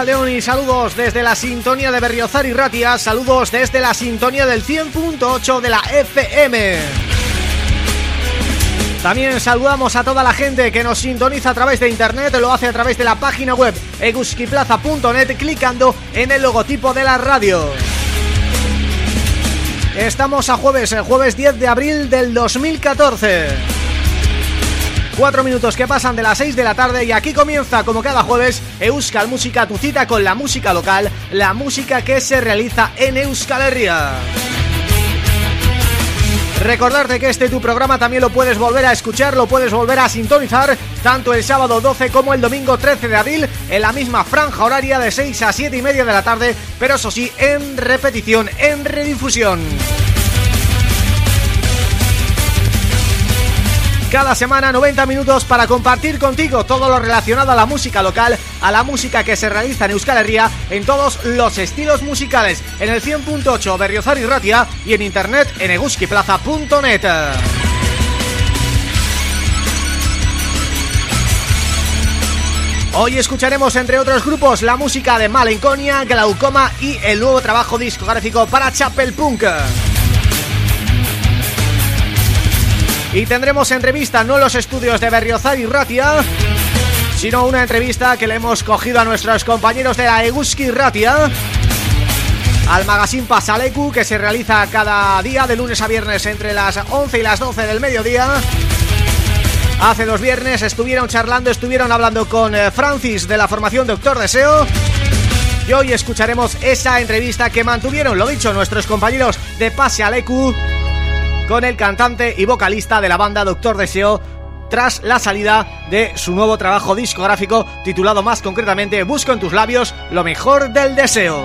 A Racha León y saludos desde la sintonía de Berriozar y Ratia, saludos desde la sintonía del 100.8 de la FM. También saludamos a toda la gente que nos sintoniza a través de internet, lo hace a través de la página web eguskiplaza.net clicando en el logotipo de la radio. Estamos a jueves, el jueves 10 de abril del 2014. Cuatro minutos que pasan de las 6 de la tarde y aquí comienza, como cada jueves, Euskal Música, tu cita con la música local, la música que se realiza en Euskal Herria. Recordarte que este tu programa también lo puedes volver a escuchar, lo puedes volver a sintonizar tanto el sábado 12 como el domingo 13 de abril en la misma franja horaria de 6 a 7 y media de la tarde, pero eso sí, en repetición, en redifusión. Cada semana 90 minutos para compartir contigo todo lo relacionado a la música local, a la música que se realiza en Euskal Herria, en todos los estilos musicales, en el 100.8 Berriozar y Ratia y en internet en eguskiplaza.net. Hoy escucharemos, entre otros grupos, la música de Malenconia, Glaucoma y el nuevo trabajo discográfico para Chapel Punk. Y tendremos entrevista no los estudios de Berriozar y Ratia, sino una entrevista que le hemos cogido a nuestros compañeros de la Eguski Ratia al magazine Pasalecu que se realiza cada día de lunes a viernes entre las 11 y las 12 del mediodía. Hace dos viernes estuvieron charlando, estuvieron hablando con eh, Francis de la formación Doctor Deseo y hoy escucharemos esa entrevista que mantuvieron, lo dicho, nuestros compañeros de Pase con el cantante y vocalista de la banda Doctor Deseo tras la salida de su nuevo trabajo discográfico titulado más concretamente Busco en tus labios lo mejor del deseo.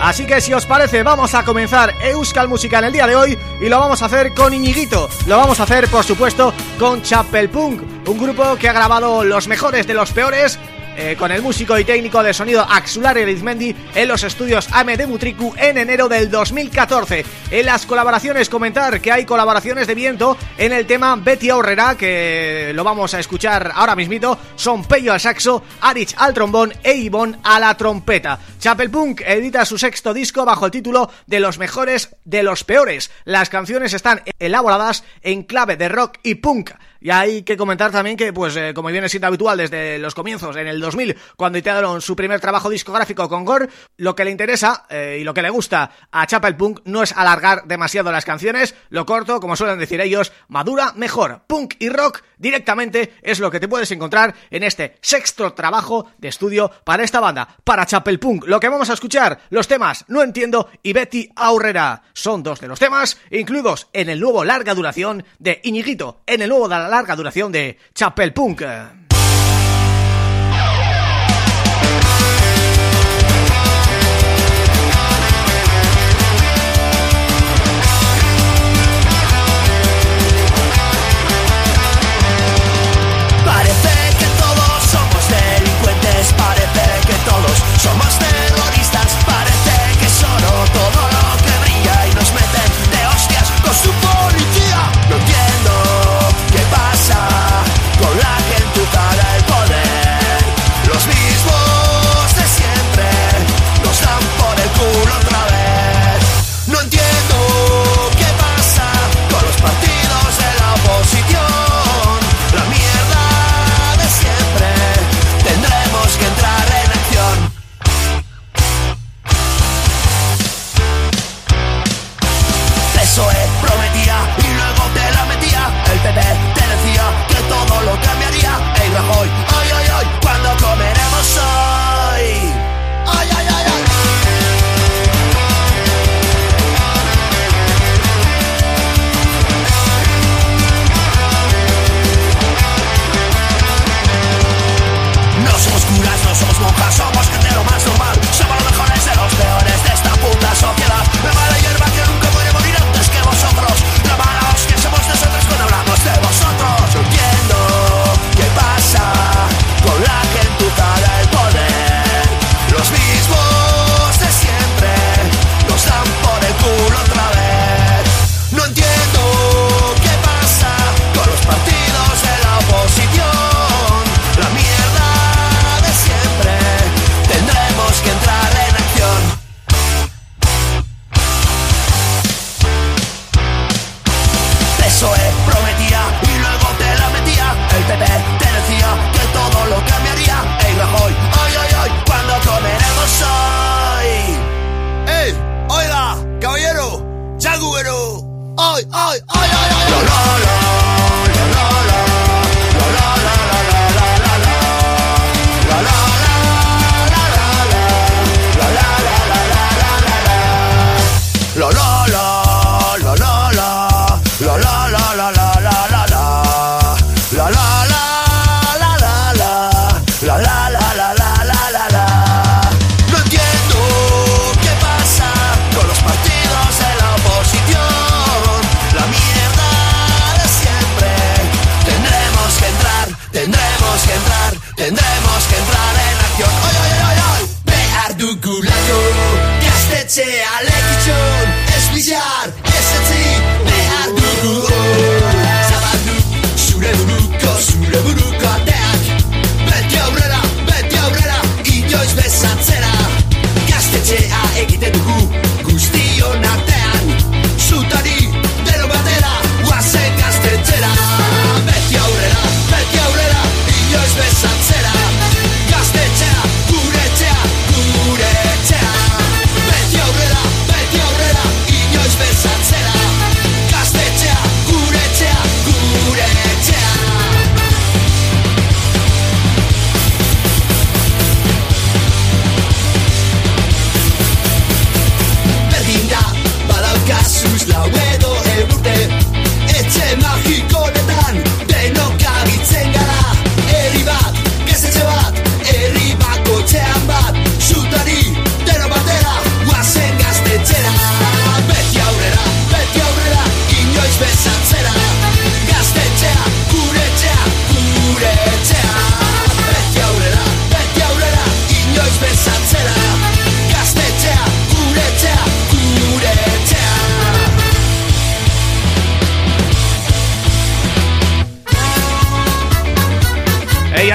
Así que si os parece vamos a comenzar Euskal Música en el día de hoy y lo vamos a hacer con Iñiguito, lo vamos a hacer por supuesto con Chapel Punk, un grupo que ha grabado los mejores de los peores eh, con el músico y técnico de sonido Axular Erizmendi en los estudios AME de Mutriku en enero del 2014. En las colaboraciones, comentar que hay colaboraciones de viento en el tema Betty Aurrera, que lo vamos a escuchar ahora mismito, son Pello al saxo, Arich al trombón e Ivonne a la trompeta. Chapel Punk edita su sexto disco bajo el título de los mejores de los peores. Las canciones están elaboradas en clave de rock y punk. Y hay que comentar también que, pues, eh, como viene siendo habitual desde los comienzos, en el 2000, cuando integraron su primer trabajo discográfico con Gore, lo que le interesa eh, y lo que le gusta a Chapel Punk no es alargar demasiado las canciones, lo corto, como suelen decir ellos, madura mejor. Punk y rock directamente es lo que te puedes encontrar en este sexto trabajo de estudio para esta banda, para Chapel Punk. Lo que vamos a escuchar, los temas No Entiendo y Betty Aurrera. Son dos de los temas incluidos en el nuevo larga duración de Iñiguito, en el nuevo larga duración de Chapel Punk.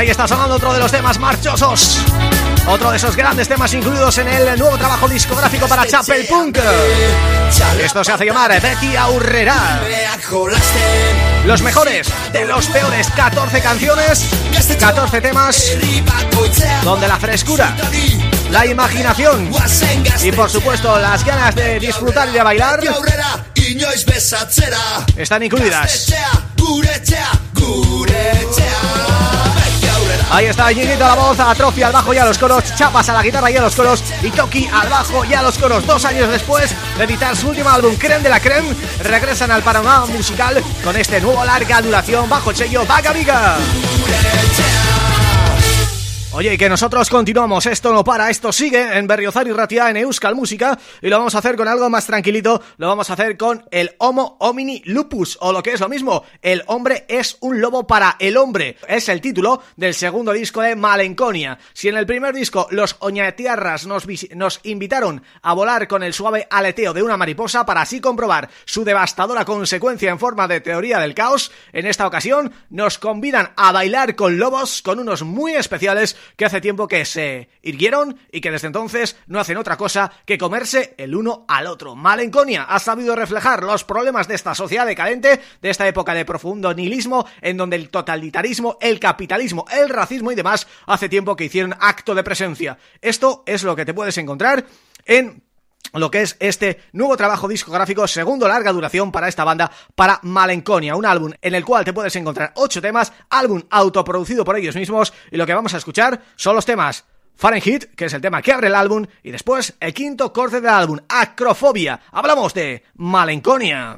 Ahí está sonando otro de los temas marchosos. Otro de esos grandes temas incluidos en el nuevo trabajo discográfico para Chapel Punk. Esto se hace llamar Betty Aurrera. Los mejores de los peores 14 canciones 14 temas Donde la frescura La imaginación Y por supuesto las ganas de disfrutar y de bailar Están incluidas Ahí está Ginito a la voz, Atrofia al bajo y a los coros, Chapas a la guitarra y a los coros y Toki al bajo y a los coros. Dos años después de editar su último álbum, Creme de la Creme, regresan al panorama musical con este nuevo larga duración bajo el sello Vaga Viga. Oye, que nosotros continuamos, esto no para, esto sigue en Berriozar y Ratia, en Euskal Música. Y lo vamos a hacer con algo más tranquilito, lo vamos a hacer con el Homo Homini Lupus, o lo que es lo mismo, el hombre es un lobo para el hombre, es el título del segundo disco de Malenconia. Si en el primer disco los Oñatierras nos, nos invitaron a volar con el suave aleteo de una mariposa para así comprobar su devastadora consecuencia en forma de teoría del caos, en esta ocasión nos convidan a bailar con lobos con unos muy especiales que hace tiempo que se irguieron y que desde entonces no hacen otra cosa que comerse el uno al otro. Malenconia ha sabido reflejar los problemas de esta sociedad decadente, de esta época de profundo nihilismo, en donde el totalitarismo, el capitalismo, el racismo y demás hace tiempo que hicieron acto de presencia. Esto es lo que te puedes encontrar en lo que es este nuevo trabajo discográfico, segundo larga duración para esta banda, para Malenconia, un álbum en el cual te puedes encontrar ocho temas, álbum autoproducido por ellos mismos, y lo que vamos a escuchar son los temas Fahrenheit, que es el tema que abre el álbum, y después el quinto corte del álbum, Acrofobia. Hablamos de Malenconia.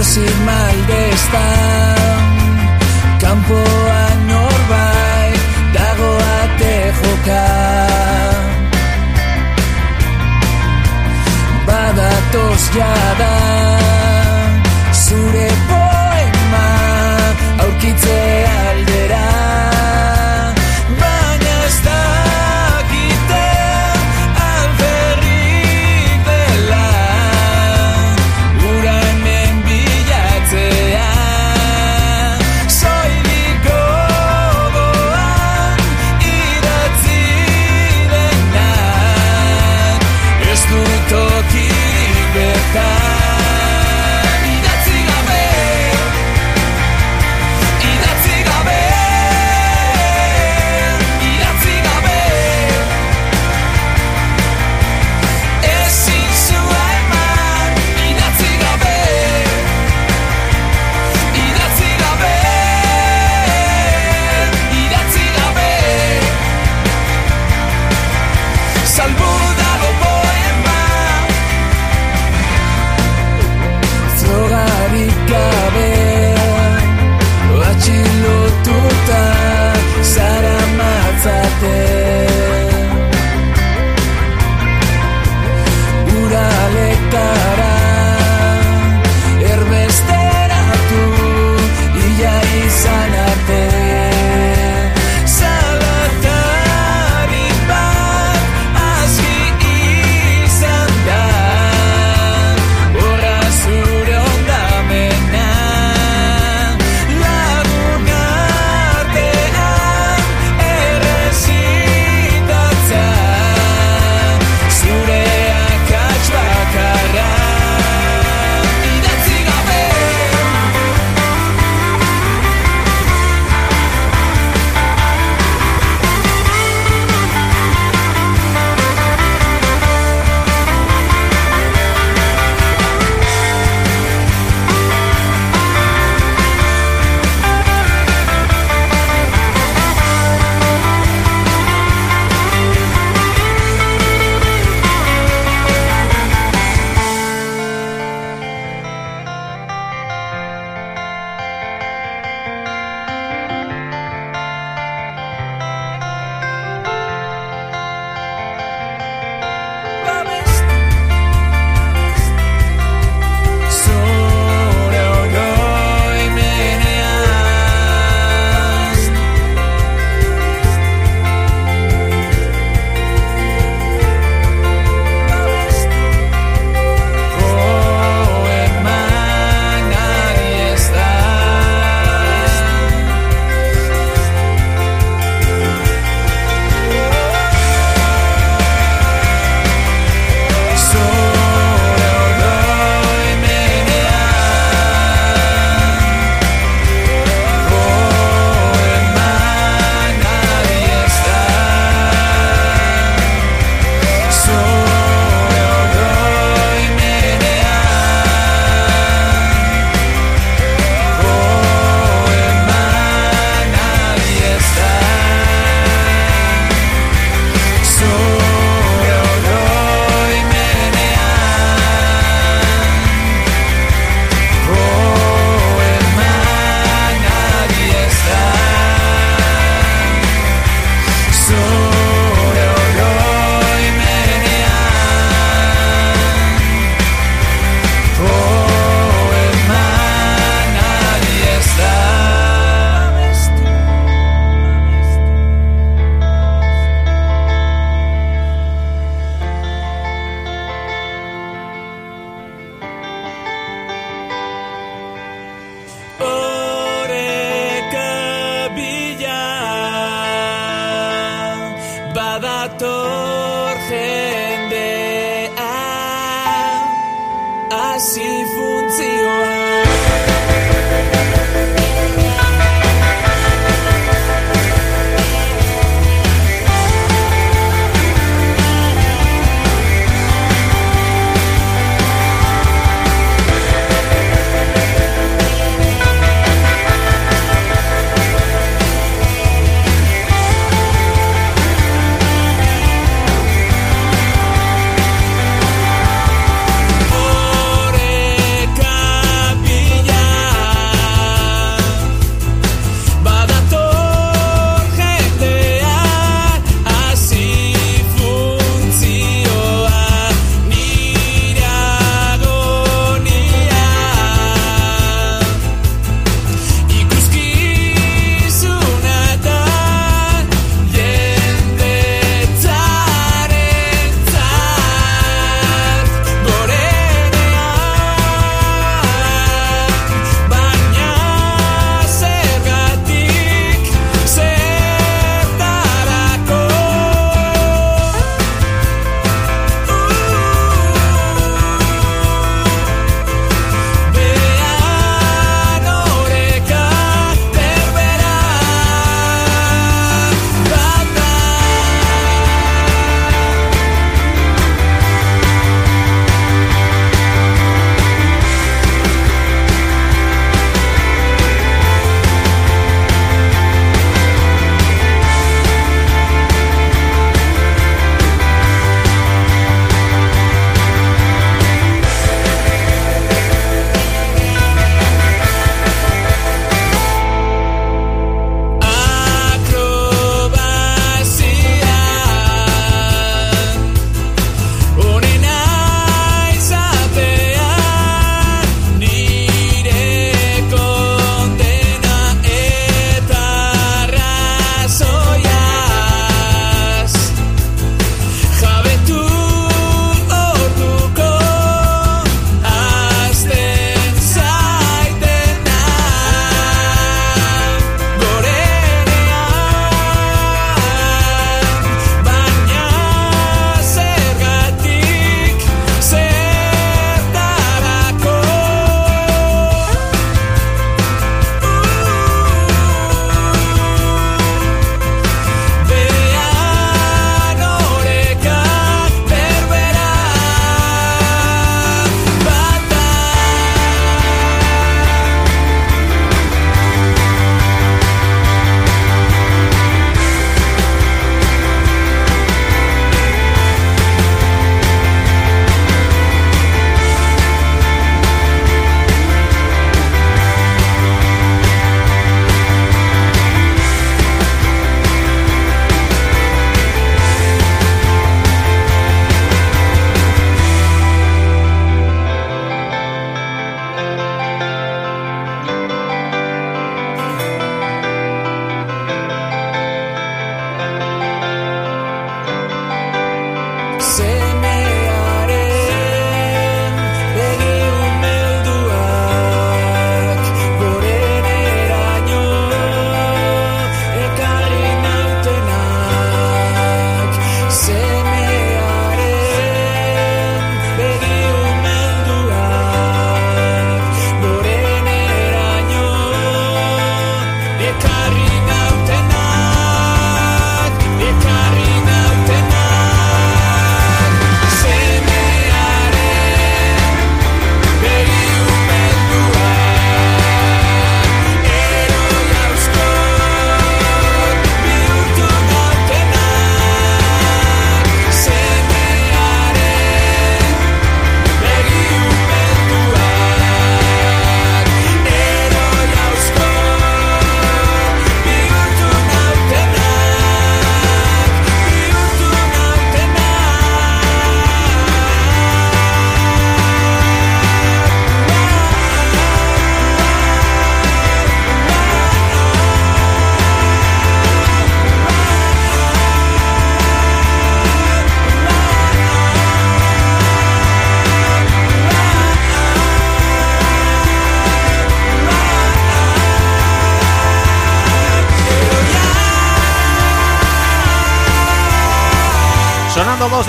Pozik maldezta Kampoan norbait dago ate joka Badatoz jada zure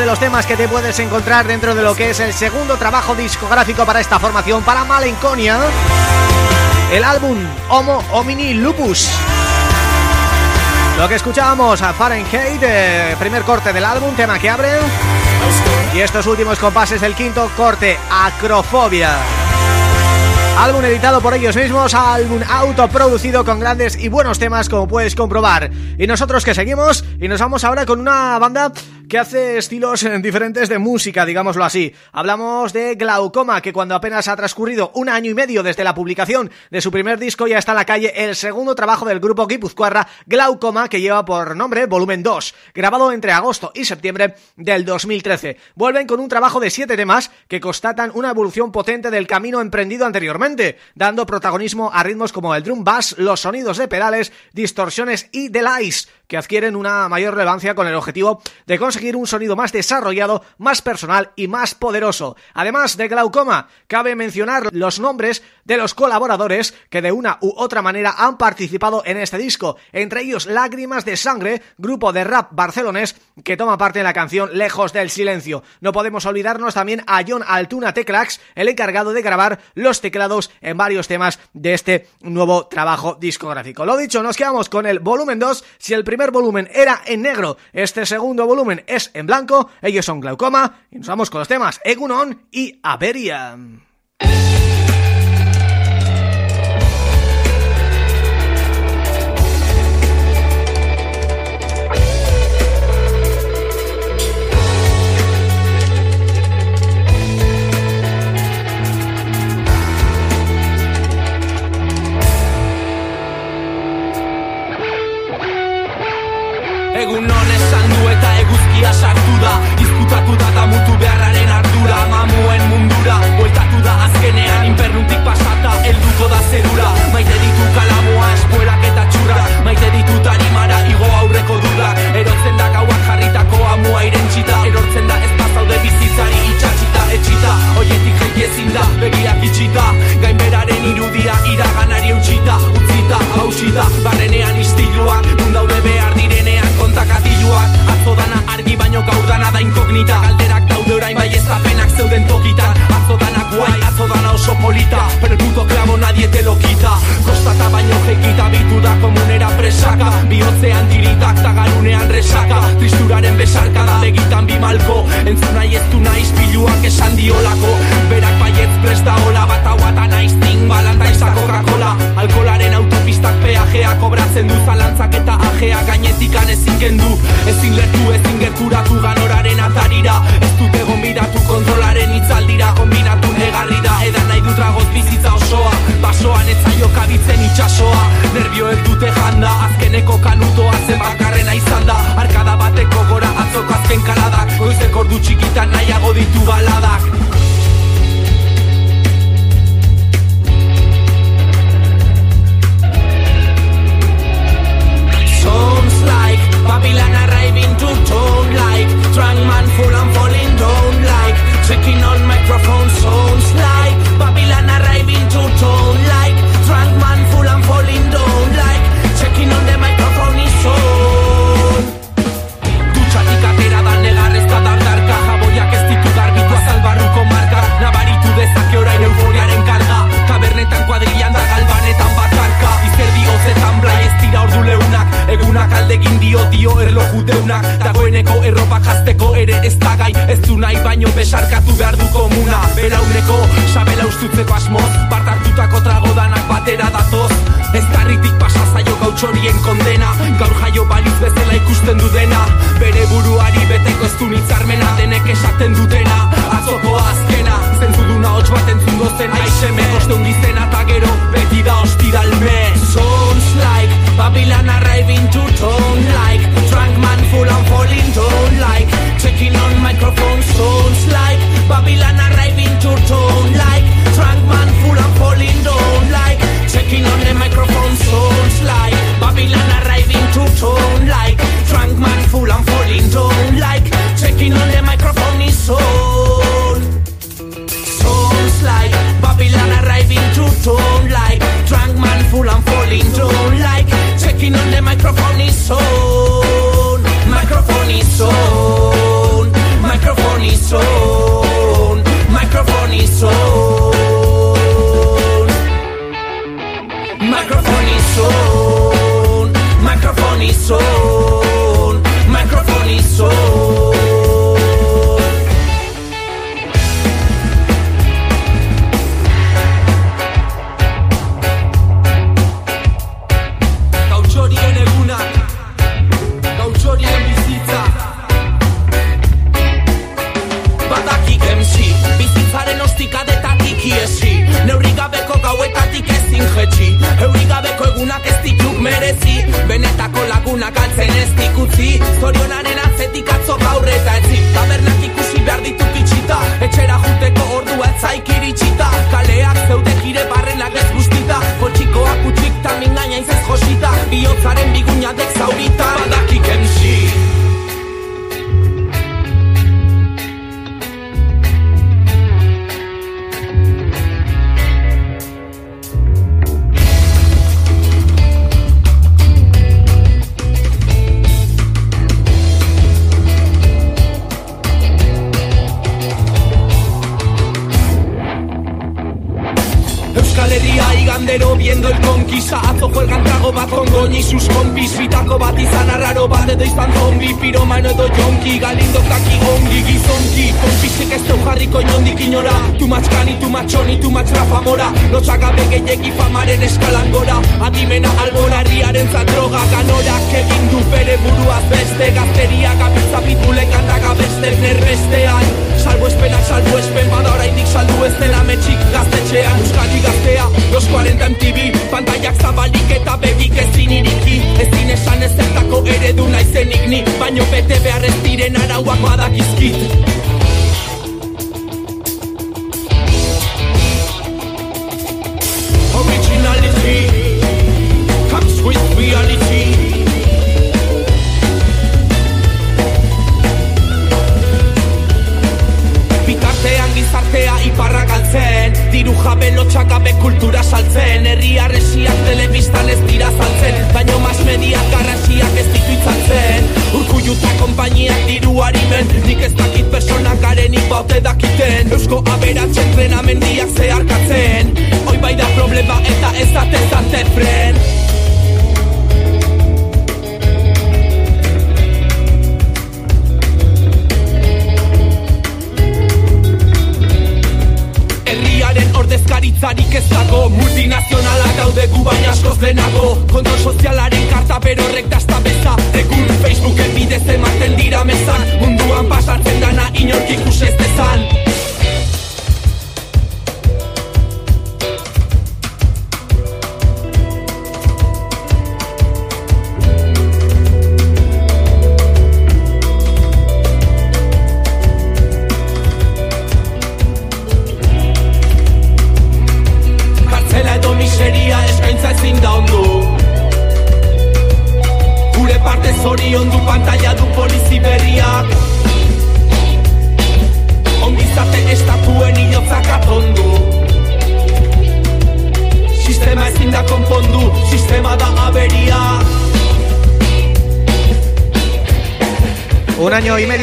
de los temas que te puedes encontrar dentro de lo que es el segundo trabajo discográfico para esta formación, para Malenconia, el álbum Homo Homini Lupus. Lo que escuchábamos a Fahrenheit, eh, primer corte del álbum, tema que abre, y estos últimos compases del quinto corte, Acrofobia. Álbum editado por ellos mismos, álbum autoproducido con grandes y buenos temas como puedes comprobar. Y nosotros que seguimos y nos vamos ahora con una banda que hace estilos diferentes de música, digámoslo así. Hablamos de Glaucoma, que cuando apenas ha transcurrido un año y medio desde la publicación de su primer disco ya está en la calle el segundo trabajo del grupo guipuzcoarra Glaucoma, que lleva por nombre Volumen 2, grabado entre agosto y septiembre del 2013. Vuelven con un trabajo de siete temas que constatan una evolución potente del camino emprendido anteriormente, dando protagonismo a ritmos como el drum bass, los sonidos de pedales, distorsiones y delays, que adquieren una mayor relevancia con el objetivo de conseguir un sonido más desarrollado, más personal y más poderoso. Además de Glaucoma, cabe mencionar los nombres de los colaboradores que de una u otra manera han participado en este disco, entre ellos Lágrimas de Sangre, grupo de rap barcelonés que toma parte en la canción Lejos del Silencio. No podemos olvidarnos también a John Altuna Teclax, el encargado de grabar los teclados en varios temas de este nuevo trabajo discográfico. Lo dicho, nos quedamos con el volumen 2, si el primer volumen era en negro, este segundo volumen es en blanco, ellos son Glaucoma, y nos vamos con los temas Egunon y Averia. Egun non eta eguzkia sartu da Izkutatu da da mutu beharraren ardura. Mamuen mundura, bueltatu da azkenean Inpernutik pasata, elduko da zerura. Maite ditu kalamoa, ordezkaritzarik ez dago Multinazionala gaude gu baina askoz lehenago. Kontrol sozialaren karta berorrek dazta beza. Egun Facebooken bidez ematen dira mezan Munduan pasatzen dana inork ikus ez dezan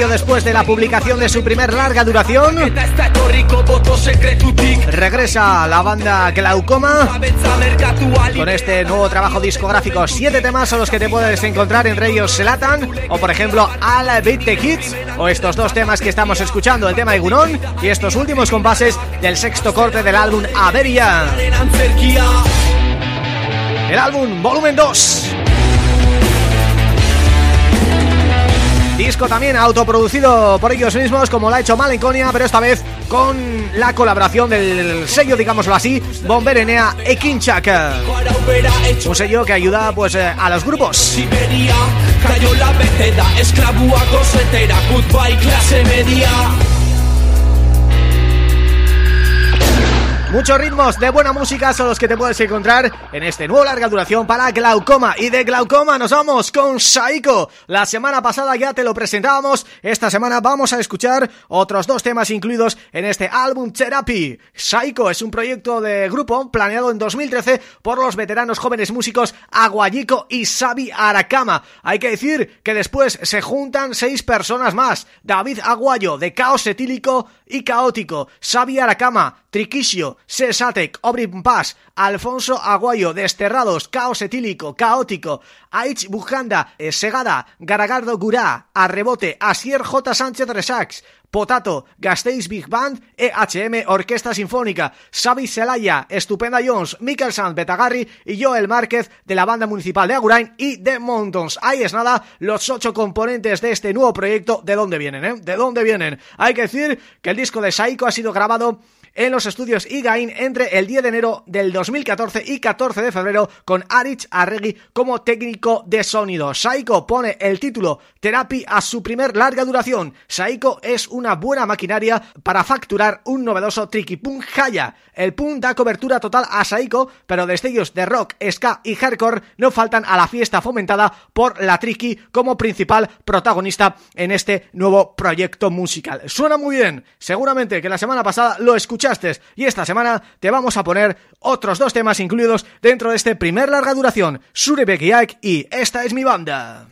después de la publicación de su primer larga duración Regresa la banda Glaucoma Con este nuevo trabajo discográfico. Siete temas son los que te puedes encontrar Entre ellos Selatan O por ejemplo Al Beat the Kids O estos dos temas que estamos escuchando El tema de Gunón Y estos últimos compases Del sexto corte del álbum Averia. El álbum Volumen 2 Disco también autoproducido por ellos mismos como lo ha hecho Malenconia, pero esta vez con la colaboración del sello, digámoslo así, Bomberenea Ekinchak. Un sello que ayuda pues eh, a los grupos. Esklabua gozetera Goodbye klase media Muchos ritmos de buena música son los que te puedes encontrar en este nuevo larga duración para Glaucoma. Y de Glaucoma nos vamos con Saiko. La semana pasada ya te lo presentábamos. Esta semana vamos a escuchar otros dos temas incluidos en este álbum Therapy. Saiko es un proyecto de grupo planeado en 2013 por los veteranos jóvenes músicos Aguayico y Sabi Arakama. Hay que decir que después se juntan seis personas más. David Aguayo de Caos Etílico y Caótico. Sabi Arakama, Triquisio, Sesatek, Obrin Paz, Alfonso Aguayo, Desterrados, Caos Etílico, Caótico, Aich Bujanda, Segada, Garagardo Gurá, Arrebote, Asier J. Sánchez Resax, Potato, Gasteiz Big Band, EHM Orquesta Sinfónica, Xavi Celaya, Estupenda Jones, Mikel Sanz Betagarri y Joel Márquez de la banda municipal de Agurain y de Mountains. Ahí es nada, los ocho componentes de este nuevo proyecto, ¿de dónde vienen, eh? ¿De dónde vienen? Hay que decir que el disco de Saiko ha sido grabado en los estudios Igain entre el 10 de enero del 2014 y 14 de febrero con Arich Arregui como técnico de sonido. Saiko pone el título Therapy a su primer larga duración. Saiko es una buena maquinaria para facturar un novedoso tricky punk haya. El punk da cobertura total a Saiko, pero destellos de rock, ska y hardcore no faltan a la fiesta fomentada por la tricky como principal protagonista en este nuevo proyecto musical. Suena muy bien, seguramente que la semana pasada lo escuché y esta semana te vamos a poner otros dos temas incluidos dentro de este primer larga duración, Surebekiak y Esta es mi banda.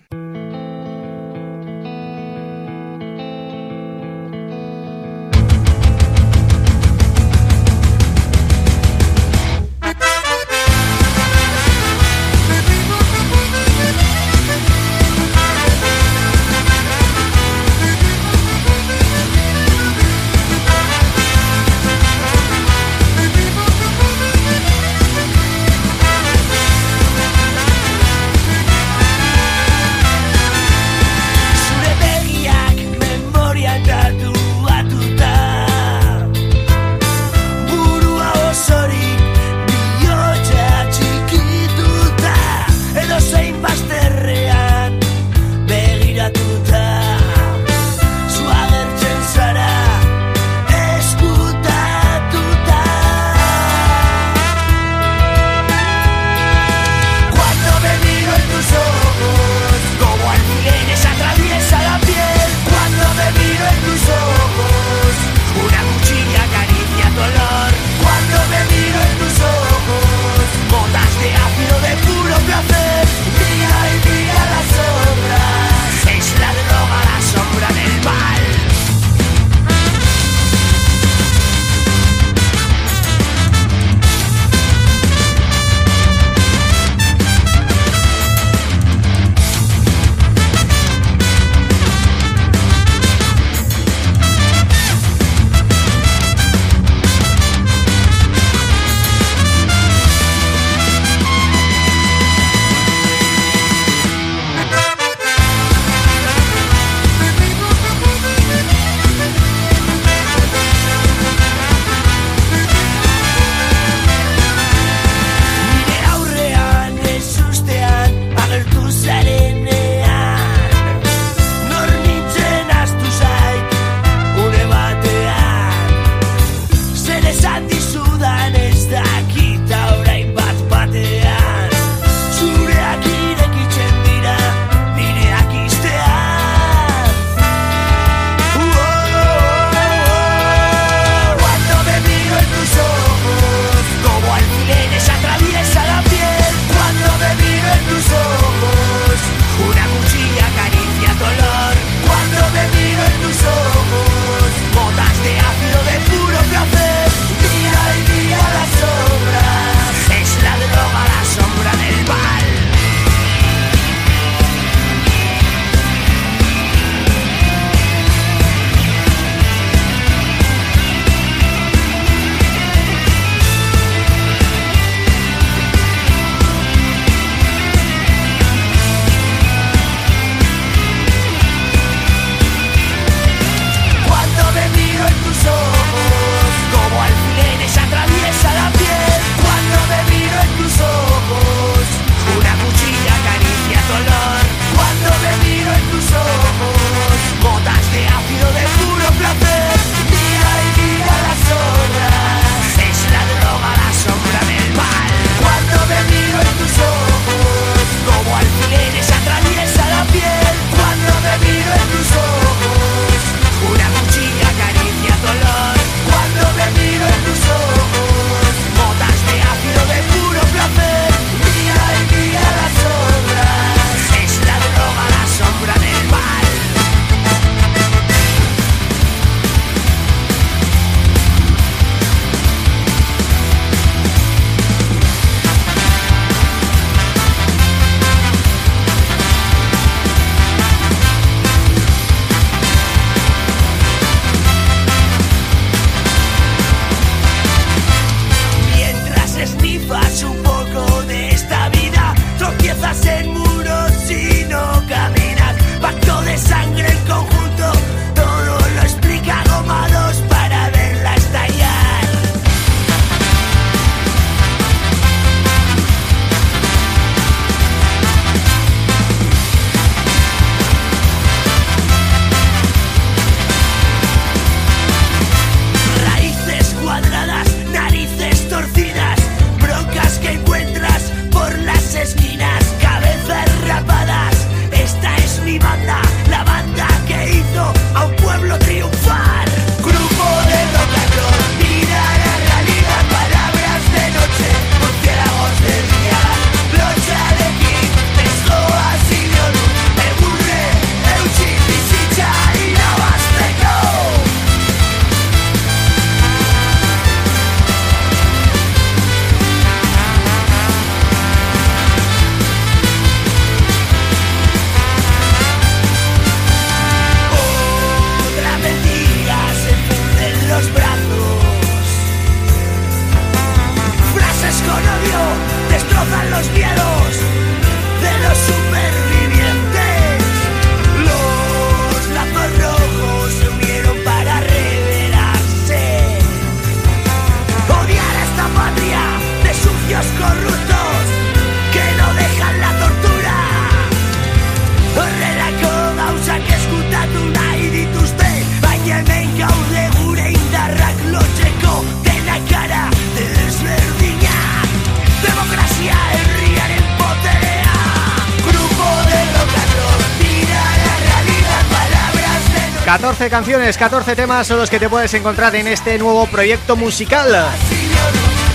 14 canciones, 14 temas son los que te puedes encontrar en este nuevo proyecto musical.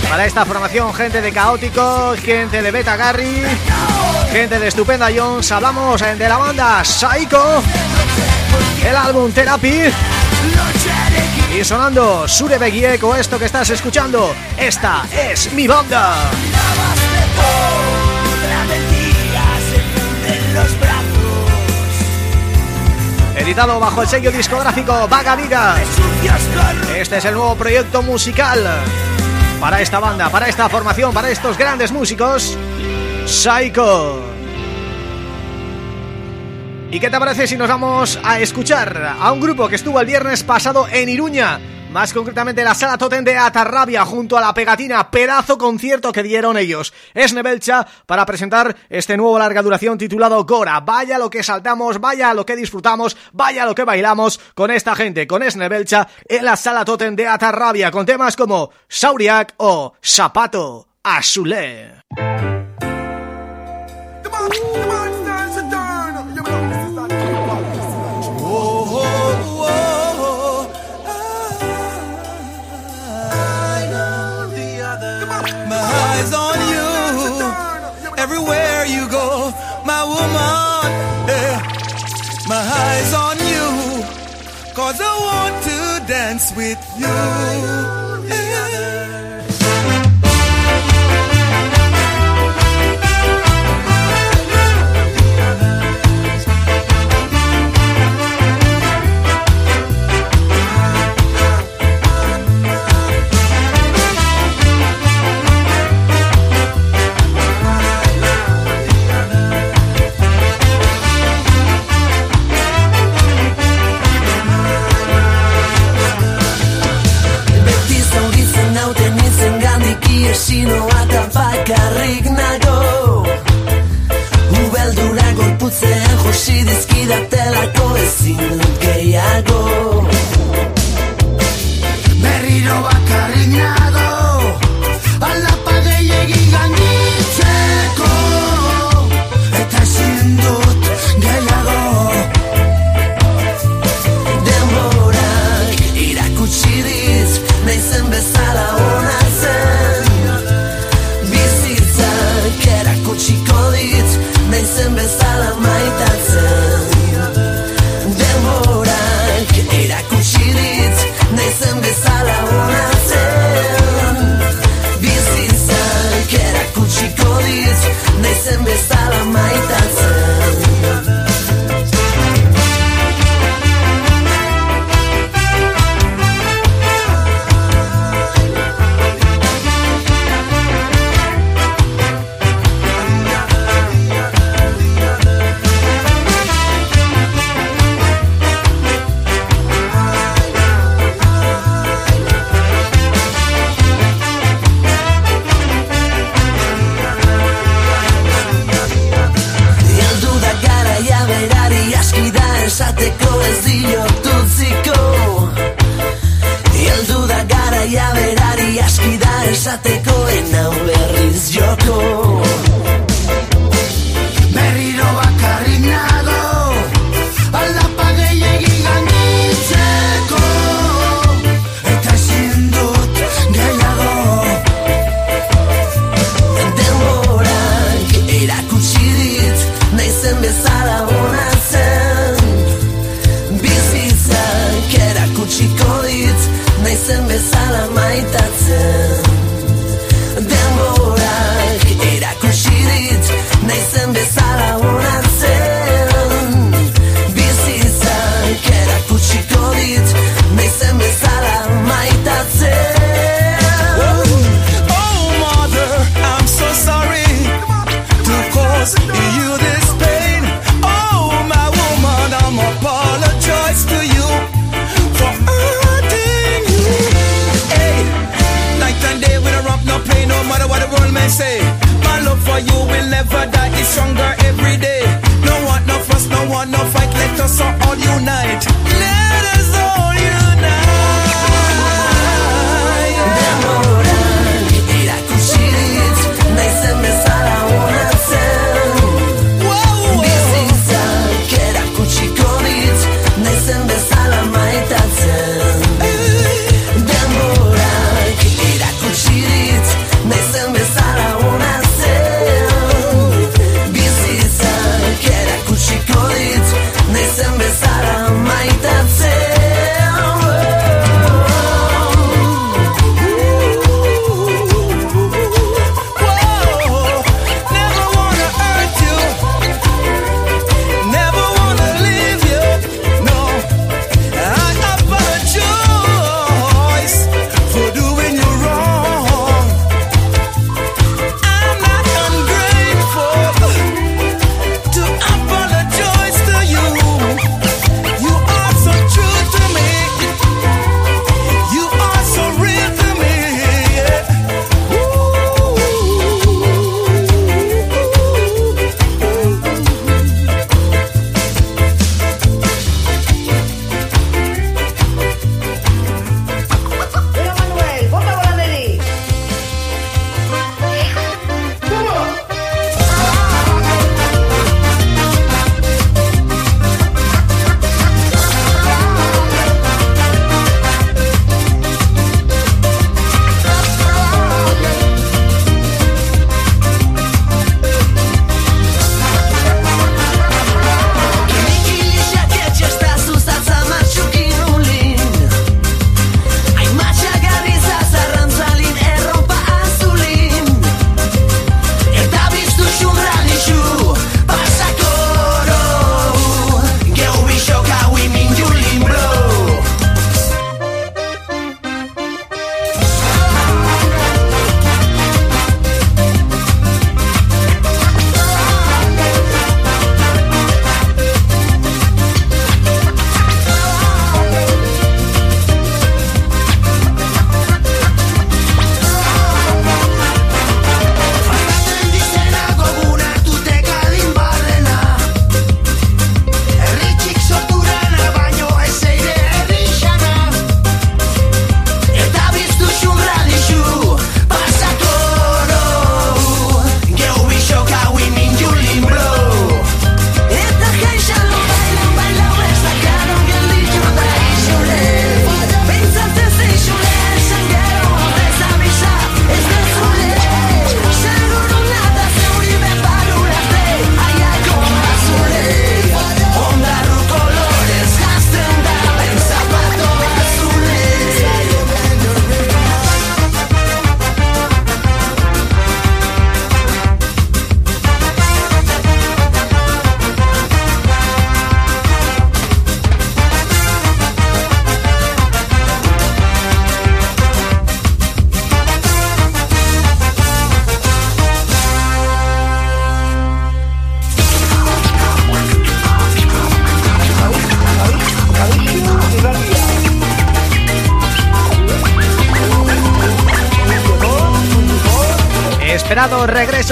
Para esta formación, gente de Caótico, gente de Beta Garry Gente de Estupenda Jones, hablamos de la banda Psycho El álbum Therapy. Y sonando Sure con esto que estás escuchando Esta es mi banda editado bajo el sello discográfico Vaga Viga. Este es el nuevo proyecto musical para esta banda, para esta formación, para estos grandes músicos, Psycho. ¿Y qué te parece si nos vamos a escuchar a un grupo que estuvo el viernes pasado en Iruña? Más concretamente la Sala Totem de Atarrabia junto a la pegatina, pedazo concierto que dieron ellos. Es Nebelcha para presentar este nuevo larga duración titulado Gora. Vaya lo que saltamos, vaya lo que disfrutamos, vaya lo que bailamos con esta gente, con Esnebelcha en la Sala Totem de Atarrabia con temas como Sauriac o Zapato Azulé. Cause I want to dance with you.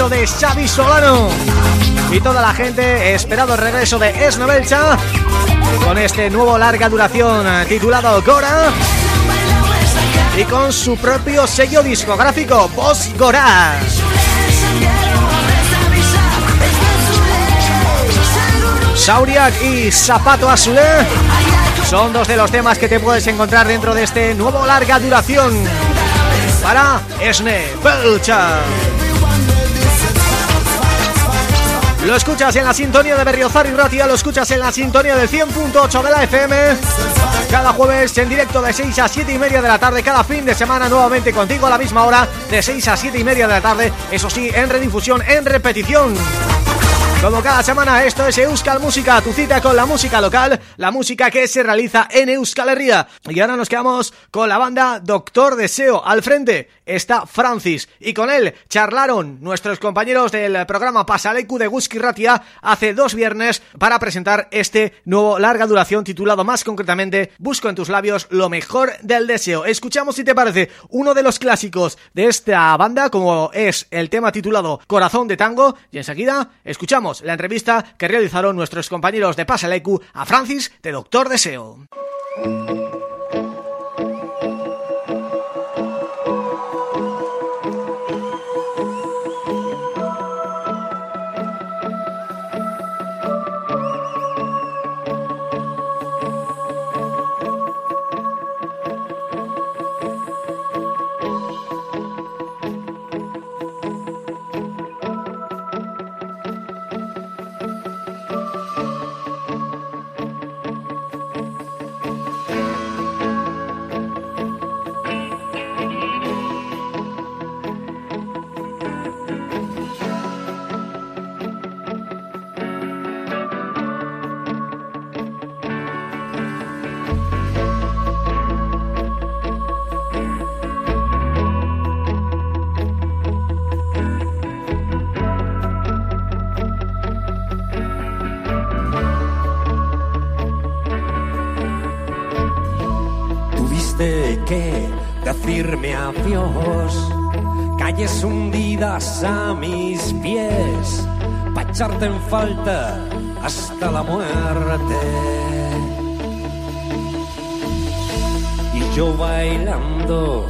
De Xavi Solano y toda la gente, esperado regreso de Esnovelcha con este nuevo larga duración titulado Gora y con su propio sello discográfico, Boss Gora. Sauriak y Zapato Azulé son dos de los temas que te puedes encontrar dentro de este nuevo larga duración para Esne Belcha. Lo escuchas en la sintonía de Berriozar y Ratia, lo escuchas en la sintonía del 100.8 de la FM Cada jueves en directo de 6 a 7 y media de la tarde Cada fin de semana nuevamente contigo a la misma hora De 6 a 7 y media de la tarde Eso sí, en redifusión, en repetición como cada semana, esto es Euskal Música, tu cita con la música local, la música que se realiza en Euskal Herria. Y ahora nos quedamos con la banda Doctor Deseo. Al frente está Francis y con él charlaron nuestros compañeros del programa Pasalecu de Guski Ratia hace dos viernes para presentar este nuevo larga duración titulado más concretamente Busco en tus labios lo mejor del deseo. Escuchamos si te parece uno de los clásicos de esta banda como es el tema titulado Corazón de Tango y enseguida escuchamos la entrevista que realizaron nuestros compañeros de Pasalecu a Francis de Doctor Deseo. Calles hundidas a mis pies, para echarte en falta hasta la muerte. Y yo bailando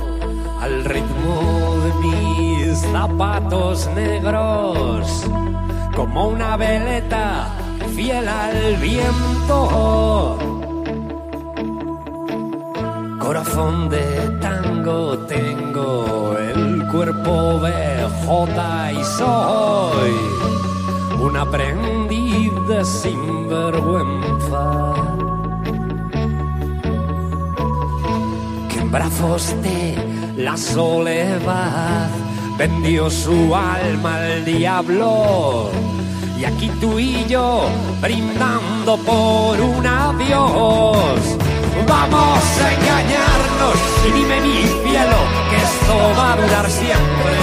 al ritmo de mis zapatos negros, como una veleta fiel al viento corazón de tango el cuerpo jota y soy un aprendiz de sinvergüenza. Que en brazos de la soledad vendió su alma al diablo. Y aquí tú y yo brindando por un adiós Vamos a engañarnos y dime mi cielo que esto va a durar siempre.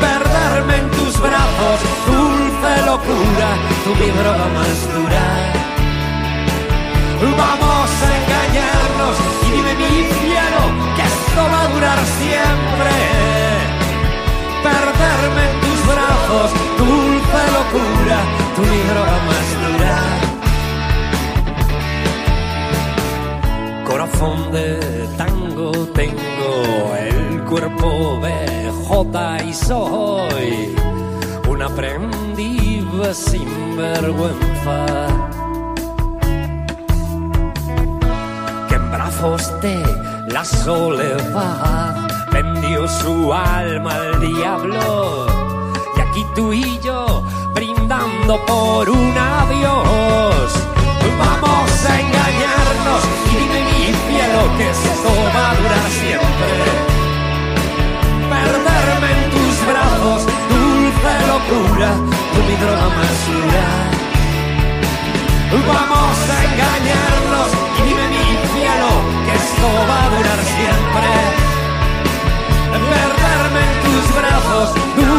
Perderme en tus brazos, dulce locura, tu mi droga más dura. Vamos a engañarnos y dime mi cielo que esto va a durar siempre. Perderme en tus brazos, dulce locura, tu mi más dura. Corazón de tango tengo, el cuerpo de jota y soy un aprendiz sin vergüenza. Que en brazos de la soledad vendió su alma al diablo. Y aquí tú y yo brindando por un adiós. Vamos a engañarnos y dime que esto va a durar siempre. Perderme en tus brazos, dulce locura, tu mi droga más dura. Vamos a engañarnos y dime mi cielo que esto va a durar siempre. Perderme en tus brazos, dulce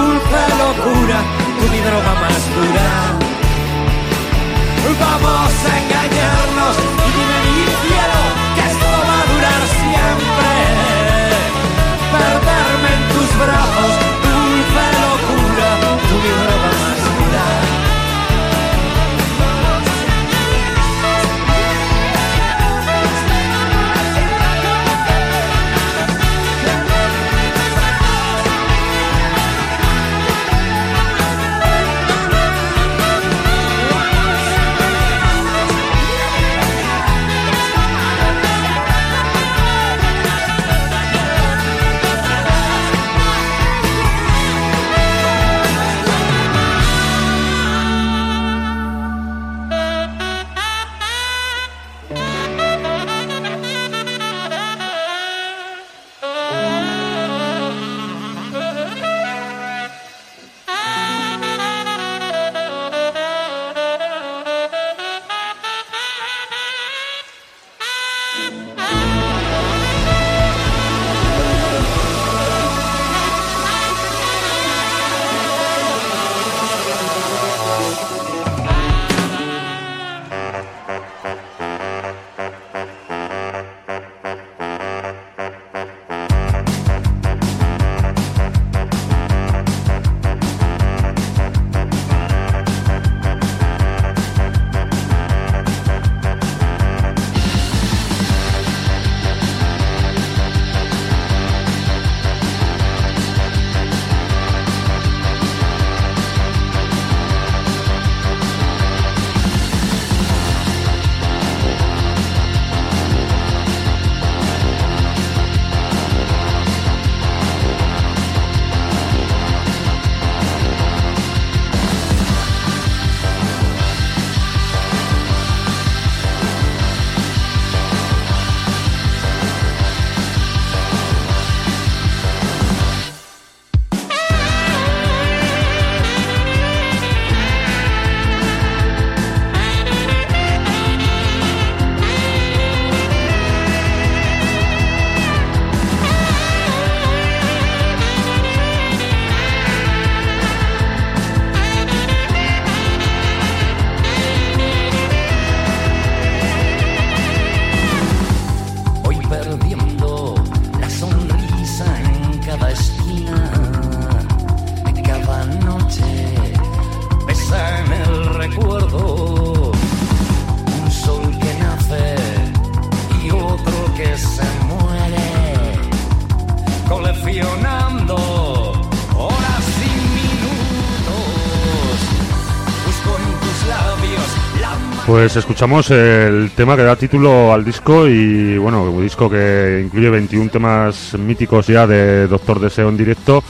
Pues escuchamos el tema que da título al disco y bueno, un disco que incluye 21 temas míticos ya de Doctor Deseo en directo,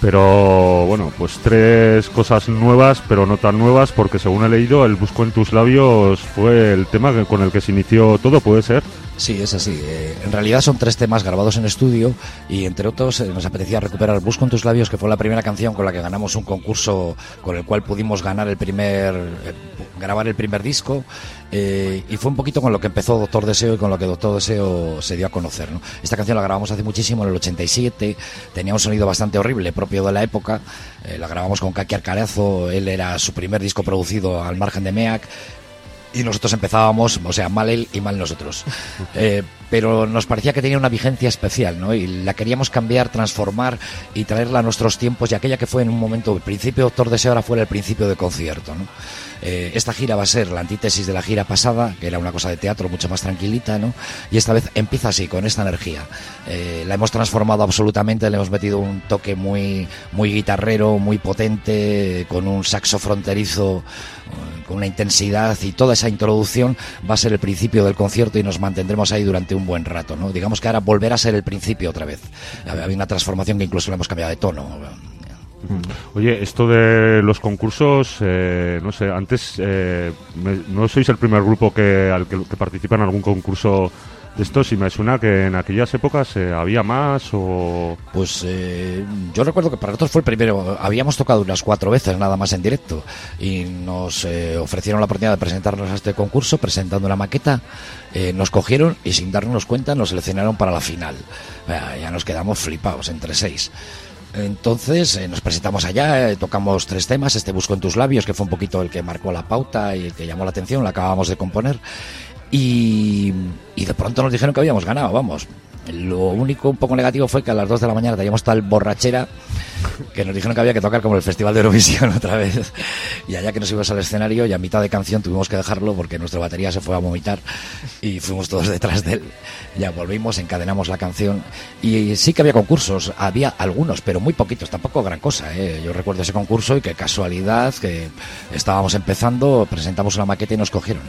pero bueno, pues tres cosas nuevas, pero no tan nuevas, porque según he leído, el Busco en tus labios fue el tema con el que se inició todo, ¿puede ser? Sí, es así. Eh, en realidad son tres temas grabados en estudio y entre otros eh, nos apetecía recuperar Busco en tus labios, que fue la primera canción con la que ganamos un concurso con el cual pudimos ganar el primer, eh, grabar el primer disco y fue un poquito con lo que empezó Doctor Deseo y con lo que Doctor Deseo se dio a conocer. Esta canción la grabamos hace muchísimo, en el 87, tenía un sonido bastante horrible, propio de la época. la grabamos con Kaki Arcarezo, él era su primer disco producido al margen de MEAC y nosotros empezábamos, o sea, mal él y mal nosotros. Eh, pero nos parecía que tenía una vigencia especial, ¿no? Y la queríamos cambiar, transformar y traerla a nuestros tiempos y aquella que fue en un momento, el principio Doctor Deseo ahora fue el principio de concierto, ¿no? Eh, esta gira va a ser la antítesis de la gira pasada, que era una cosa de teatro mucho más tranquilita, ¿no? Y esta vez empieza así, con esta energía. Eh, la hemos transformado absolutamente, le hemos metido un toque muy, muy guitarrero, muy potente, con un saxo fronterizo con una intensidad y toda esa introducción va a ser el principio del concierto y nos mantendremos ahí durante un buen rato, ¿no? Digamos que ahora volverá a ser el principio otra vez. Había una transformación que incluso le hemos cambiado de tono. Oye, esto de los concursos, eh, no sé, antes eh, no sois el primer grupo que, al que, que participa en algún concurso esto sí me suena que en aquellas épocas eh, había más o... Pues eh, yo recuerdo que para nosotros fue el primero. Habíamos tocado unas cuatro veces nada más en directo y nos eh, ofrecieron la oportunidad de presentarnos a este concurso presentando una maqueta. nos cogieron y sin darnos cuenta nos seleccionaron para la final. ya nos quedamos flipados entre seis. Entonces nos presentamos allá, tocamos tres temas, este Busco en tus labios, que fue un poquito el que marcó la pauta y el que llamó la atención, lo acabamos de componer. Y, de pronto nos dijeron que habíamos ganado, vamos. Lo único un poco negativo fue que a las 2 de la mañana teníamos tal borrachera que nos dijeron que había que tocar como el Festival de Eurovisión otra vez. Y allá que nos íbamos al escenario y a mitad de canción tuvimos que dejarlo porque nuestra batería se fue a vomitar y fuimos todos detrás de él. Ya volvimos, encadenamos la canción y sí que había concursos, había algunos, pero muy poquitos, tampoco gran cosa. ¿eh? Yo recuerdo ese concurso y qué casualidad que estábamos empezando, presentamos una maqueta y nos cogieron.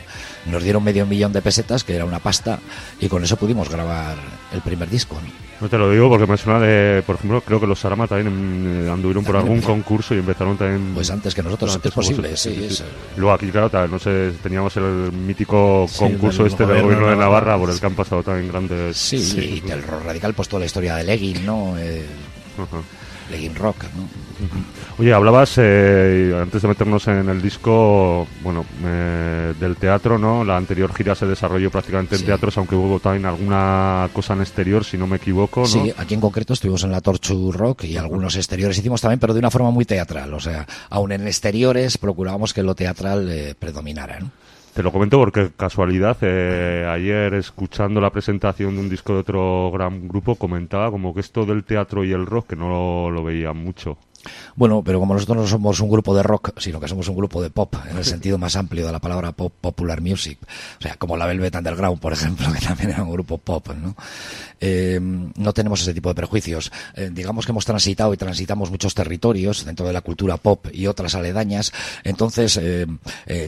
Nos dieron medio millón de pesetas, que era una pasta, y con eso pudimos grabar el primer disco. ¿no? te lo digo porque me suena de, por ejemplo, creo que los Sarama también eh, anduvieron por algún concurso y empezaron también. Pues antes que nosotros, antes posible, sí, Luego aquí, claro, no sé, teníamos el mítico concurso este del gobierno de Navarra, por el que han pasado también grandes. Sí, y del rock radical, pues toda la historia de Legging, ¿no? Eh, Legging Rock, ¿no? Oye, hablabas, eh, antes de meternos en el disco, bueno, eh, del teatro, ¿no? La anterior gira se desarrolló prácticamente en teatros, aunque hubo también alguna cosa en exterior, si no me equivoco, ¿no? Sí, aquí en concreto estuvimos en la Torchu Rock y algunos exteriores hicimos también, pero de una forma muy teatral, o sea, aún en exteriores procurábamos que lo teatral eh, predominara, ¿no? Te lo comento porque casualidad, eh, ayer escuchando la presentación de un disco de otro gran grupo comentaba como que esto del teatro y el rock que no lo veía mucho. Bueno, pero como nosotros no somos un grupo de rock, sino que somos un grupo de pop, en el sentido más amplio de la palabra pop, popular music, o sea, como la Velvet Underground, por ejemplo, que también era un grupo pop, ¿no? Eh, no tenemos ese tipo de prejuicios. Eh, digamos que hemos transitado y transitamos muchos territorios dentro de la cultura pop y otras aledañas, entonces eh,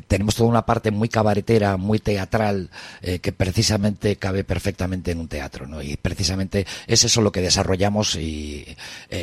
tenemos toda una parte muy cabaretera, muy teatral, que precisamente cabe perfectamente en un teatro, ¿no? Y precisamente es eso lo que desarrollamos y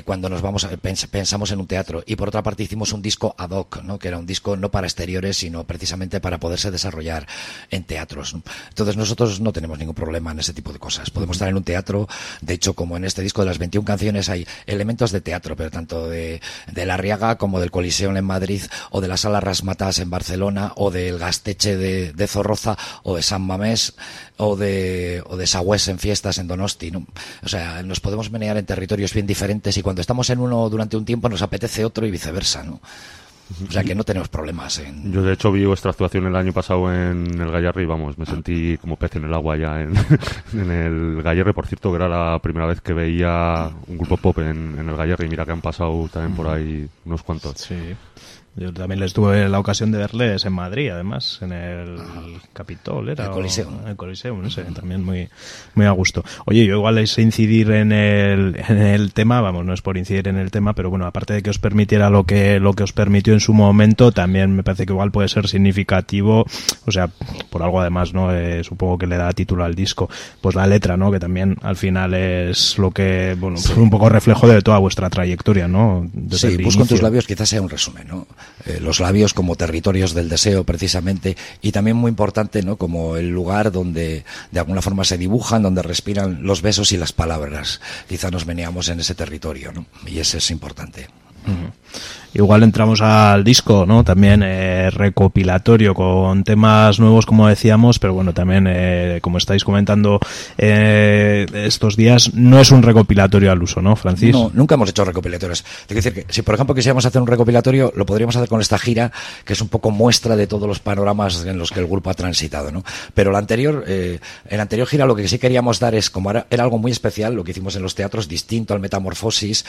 cuando nos vamos a, pensamos en un teatro. Y por otra parte hicimos un disco ad hoc, ¿no? que era un disco no para exteriores, sino precisamente para poderse desarrollar en teatros. Entonces nosotros no tenemos ningún problema en ese tipo de cosas. Podemos estar en un teatro, de hecho como en este disco de las 21 canciones hay elementos de teatro, pero tanto de, de La Riaga como del Coliseum en Madrid, o de la Sala Rasmatas en Barcelona, o del Gasteche de, de Zorroza, o de San Mamés, o de, o de Sagües en fiestas en Donosti. ¿no? O sea, nos podemos menear en territorios bien diferentes y cuando estamos en uno durante un tiempo nos apetece otro y viceversa. ¿no? O sea que no tenemos problemas. En... Yo, de hecho, vi vuestra actuación el año pasado en el Gallarre y vamos, me sentí como pez en el agua ya en, en el Gallarre. Por cierto, que era la primera vez que veía un grupo pop en, en el Gallarre y mira que han pasado también por ahí unos cuantos. Sí. Yo también les tuve la ocasión de verles en Madrid, además, en el Capitol, era. El Coliseo. O, el Coliseo, no sé, también muy, muy a gusto. Oye, yo igual es incidir en el, en el tema, vamos, no es por incidir en el tema, pero bueno, aparte de que os permitiera lo que, lo que os permitió en su momento, también me parece que igual puede ser significativo, o sea, por algo además, ¿no? Eh, supongo que le da título al disco, pues la letra, ¿no? Que también al final es lo que, bueno, pues un poco reflejo de toda vuestra trayectoria, ¿no? Desde sí, busco en tus labios quizás sea un resumen, ¿no? Eh, los labios como territorios del deseo precisamente y también muy importante no como el lugar donde de alguna forma se dibujan donde respiran los besos y las palabras. Quizá nos veníamos en ese territorio ¿no? y ese es importante Igual entramos al disco, ¿no? También eh, recopilatorio con temas nuevos, como decíamos, pero bueno, también, eh, como estáis comentando eh, estos días, no es un recopilatorio al uso, ¿no, Francis? No, nunca hemos hecho recopilatorios. Tengo que decir que si, por ejemplo, quisiéramos hacer un recopilatorio, lo podríamos hacer con esta gira, que es un poco muestra de todos los panoramas en los que el grupo ha transitado, ¿no? Pero la anterior, en la anterior gira, lo que sí queríamos dar es, como era, era, algo muy especial, lo que hicimos en los teatros, distinto al Metamorfosis,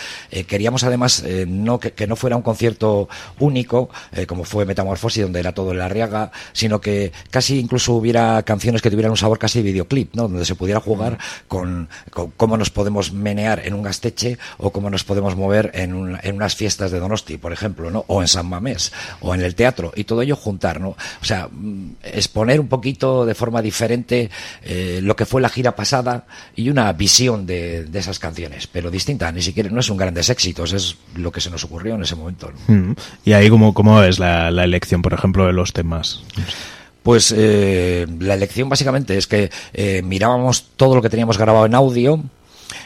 queríamos además no que, que no fuera un concierto único, eh, como fue Metamorfosis, donde era todo en la riaga, sino que casi incluso hubiera canciones que tuvieran un sabor casi videoclip, ¿no? Donde se pudiera jugar con, cómo nos podemos menear en un gasteche o cómo nos podemos mover en, en, unas fiestas de Donosti, por ejemplo, ¿no? O en San Mamés, o en el teatro, y todo ello juntar, ¿no? O sea, mm, exponer un poquito de forma diferente eh, lo que fue la gira pasada y una visión de, de esas canciones, pero distinta, ni siquiera, no es un grandes éxitos, es lo que se nos ocurrió en ese momento. Mm. Y ahí, ¿cómo, cómo es la, la, elección, por ejemplo, de los temas? Pues eh, la elección básicamente es que eh, mirábamos todo lo que teníamos grabado en audio,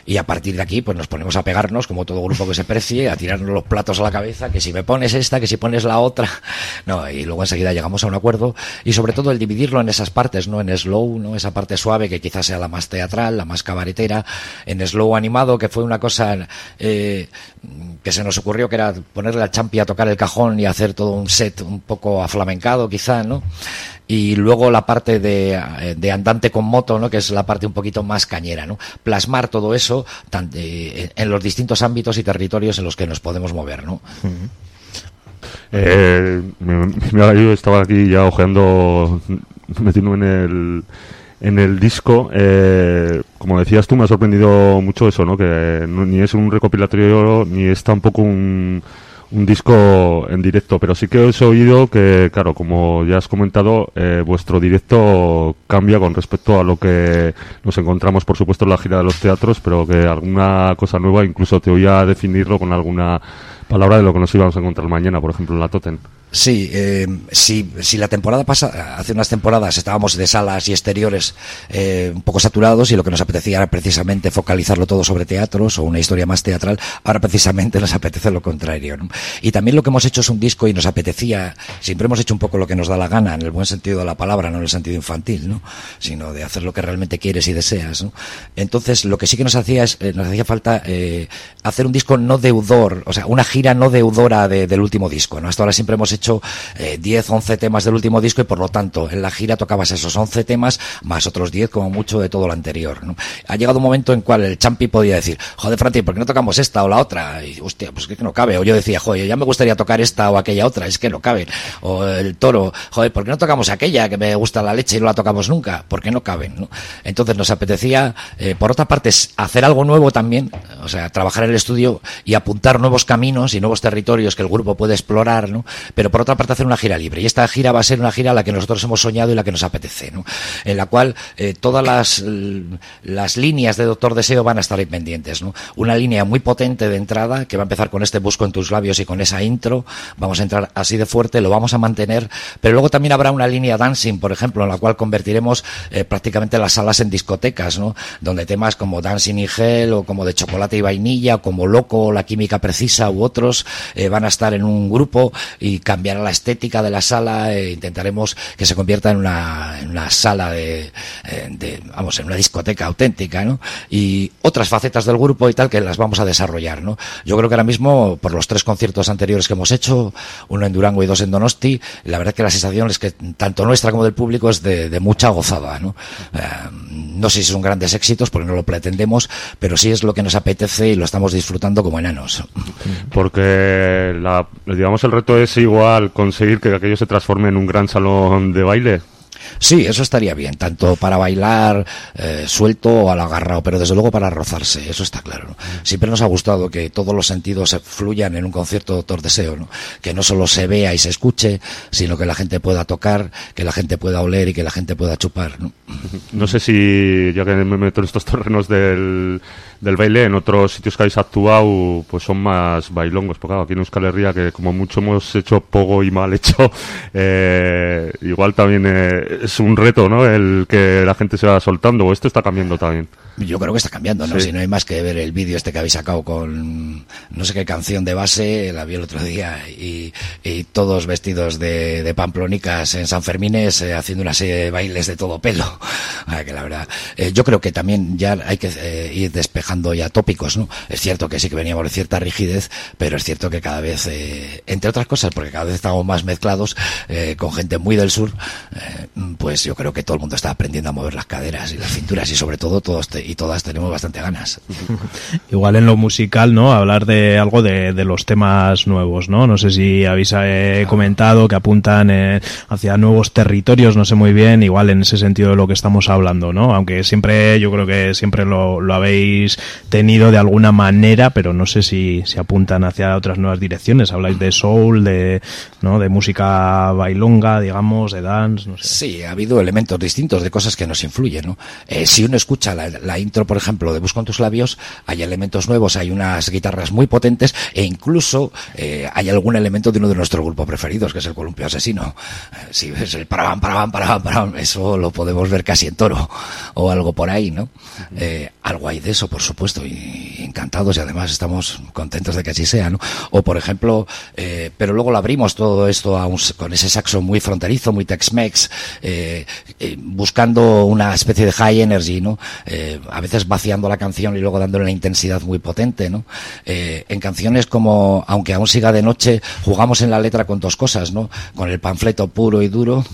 y a partir de aquí pues nos ponemos a pegarnos como todo grupo que se precie, a tirarnos los platos a la cabeza, que si me pones esta, que si pones la otra, no, y luego enseguida llegamos a un acuerdo. Y sobre todo el dividirlo en esas partes, no en slow, no esa parte suave que quizás sea la más teatral, la más cabaretera, en slow animado que fue una cosa eh, que se nos ocurrió que era ponerle a Champi a tocar el cajón y hacer todo un set un poco aflamencado quizá, ¿no? Y luego la parte de, de, andante con moto, ¿no? que es la parte un poquito más cañera, ¿no? Plasmar todo eso eh, en los distintos ámbitos y territorios en los que nos podemos mover, ¿no? eh, yo estaba aquí ya ojeando, metiendo en el en el disco, eh, como decías tú, me ha sorprendido mucho eso, ¿no? Que ni es un recopilatorio ni es tampoco un un disco en directo, pero sí que os he oído que, claro, como ya has comentado, eh, vuestro directo cambia con respecto a lo que nos encontramos, por supuesto, en la gira de los teatros, pero que alguna cosa nueva, incluso te oía definirlo con alguna palabra de lo que nos íbamos a encontrar mañana, por ejemplo, en la Toten. Sí, eh, si, la temporada pasada, hace unas temporadas estábamos de salas y exteriores eh, un poco saturados y lo que nos apetecía era precisamente focalizarlo todo sobre teatros o una historia más teatral, ahora precisamente nos apetece lo contrario. ¿no? Y también lo que hemos hecho es un disco y nos apetecía, siempre hemos hecho un poco lo que nos da la gana, en el buen sentido de la palabra, no en el sentido infantil, ¿no? sino de hacer lo que realmente quieres y deseas. ¿no? Entonces, lo que sí que nos hacía es, eh, nos hacía falta hacer un disco no deudor, o sea, una gira no deudora de, del último disco. ¿no? Hasta ahora siempre hemos hecho hecho eh, 10, 11 temas del último disco y por lo tanto en la gira tocabas esos 11 temas más otros 10 como mucho de todo lo anterior. ¿no? Ha llegado un momento en cual el champi podía decir, joder Franti, ¿por qué no tocamos esta o la otra? Y hostia, pues que no cabe. O yo decía, joder, ya me gustaría tocar esta o aquella otra, es que no cabe. O el toro, joder, ¿por qué no tocamos aquella que me gusta la leche y no la tocamos nunca? ¿Por qué no caben? Entonces nos apetecía, eh, por otra parte, hacer algo nuevo también, o sea, trabajar en el estudio y apuntar nuevos caminos y nuevos territorios que el grupo puede explorar, ¿no? Pero por otra parte hacer una gira libre. Y esta gira va a ser una gira a la que nosotros hemos soñado y la que nos apetece, ¿no? En la cual eh, todas las, las líneas de Doctor Deseo van a estar pendientes, ¿no? Una línea muy potente de entrada que va a empezar con este Busco en tus labios y con esa intro. Vamos a entrar así de fuerte, lo vamos a mantener. Pero luego también habrá una línea dancing, por ejemplo, en la cual convertiremos eh, prácticamente las salas en discotecas, ¿no? Donde temas como Dancing y Gel o como de chocolate y vainilla, o como Loco o La Química Precisa u otros eh, van a estar en un grupo y cambiar la estética de la sala, e intentaremos que se convierta en una, en una sala de, eh, de, vamos, en una discoteca auténtica, ¿no? Y otras facetas del grupo y tal que las vamos a desarrollar, ¿no? Yo creo que ahora mismo, por los tres conciertos anteriores que hemos hecho, uno en Durango y dos en Donosti, la verdad que la sensación es que tanto nuestra como del público es de, mucha gozada, ¿no? Eh, no sé si son grandes éxitos porque no lo pretendemos, pero sí es lo que nos apetece y lo estamos disfrutando como enanos. Porque la, digamos el reto es igual conseguir que aquello se transforme en un gran salón de baile. Sí, eso estaría bien, tanto para bailar eh, suelto o al agarrado, pero desde luego para rozarse, eso está claro. Siempre nos ha gustado que todos los sentidos fluyan en un concierto Doctor Deseo, ¿no? que no solo se vea y se escuche, sino que la gente pueda tocar, que la gente pueda oler y que la gente pueda chupar. No, no sé si, ya que me meto en estos terrenos del del baile en otros sitios que habéis actuado pues son más bailongos porque aquí en Euskal Herria que como mucho hemos hecho poco y mal hecho eh, igual también eh, es un reto ¿no? el que la gente se va soltando o esto está cambiando también yo creo que está cambiando, ¿no? Si no hay más que ver el vídeo este que habéis sacado con no sé qué canción de base, la vi el otro día, y, todos vestidos de, de pamplonicas en San Fermines eh, haciendo una serie de bailes de todo pelo. que la verdad, eh, yo creo que también ya hay que eh, ir despejando ya tópicos, ¿no? Es cierto que sí que veníamos de cierta rigidez, pero es cierto que cada vez, entre otras cosas, porque cada vez estamos más mezclados con gente muy del sur, pues yo creo que todo el mundo está aprendiendo a mover las caderas y las cinturas y sobre todo todos y todas tenemos bastante ganas. Igual en lo musical, ¿no? Hablar de algo de, los temas nuevos, ¿no? No sé si habéis eh, comentado que apuntan eh, hacia nuevos territorios, no sé muy bien, igual en ese sentido de lo que estamos hablando, ¿no? Aunque siempre, yo creo que siempre lo, habéis tenido de alguna manera, pero no sé si, si apuntan hacia otras nuevas direcciones. Habláis de soul, de, ¿no? De música bailonga, digamos, de dance, no sé. Sí, ha habido elementos distintos de cosas que nos influyen, ¿no? Eh, si uno escucha la intro, por ejemplo, de Busco en tus labios, hay elementos nuevos, hay unas guitarras muy potentes e incluso eh, hay algún elemento de uno de nuestros grupos preferidos, que es el columpio asesino. Eh, si ves el paraban, paraban, paraban, paraban, eso lo podemos ver casi en toro o algo por ahí, ¿no? Eh, algo hay de eso, por supuesto, y encantados y además estamos contentos de que así sea, ¿no? O por ejemplo, pero luego lo abrimos todo esto a con ese saxo muy fronterizo, muy Tex-Mex, buscando una especie de high energy, ¿no? A veces vaciando la canción y luego dándole una intensidad muy potente, ¿no? Eh, en canciones como Aunque aún siga de noche, jugamos en la letra con dos cosas, ¿no? Con el panfleto puro y duro,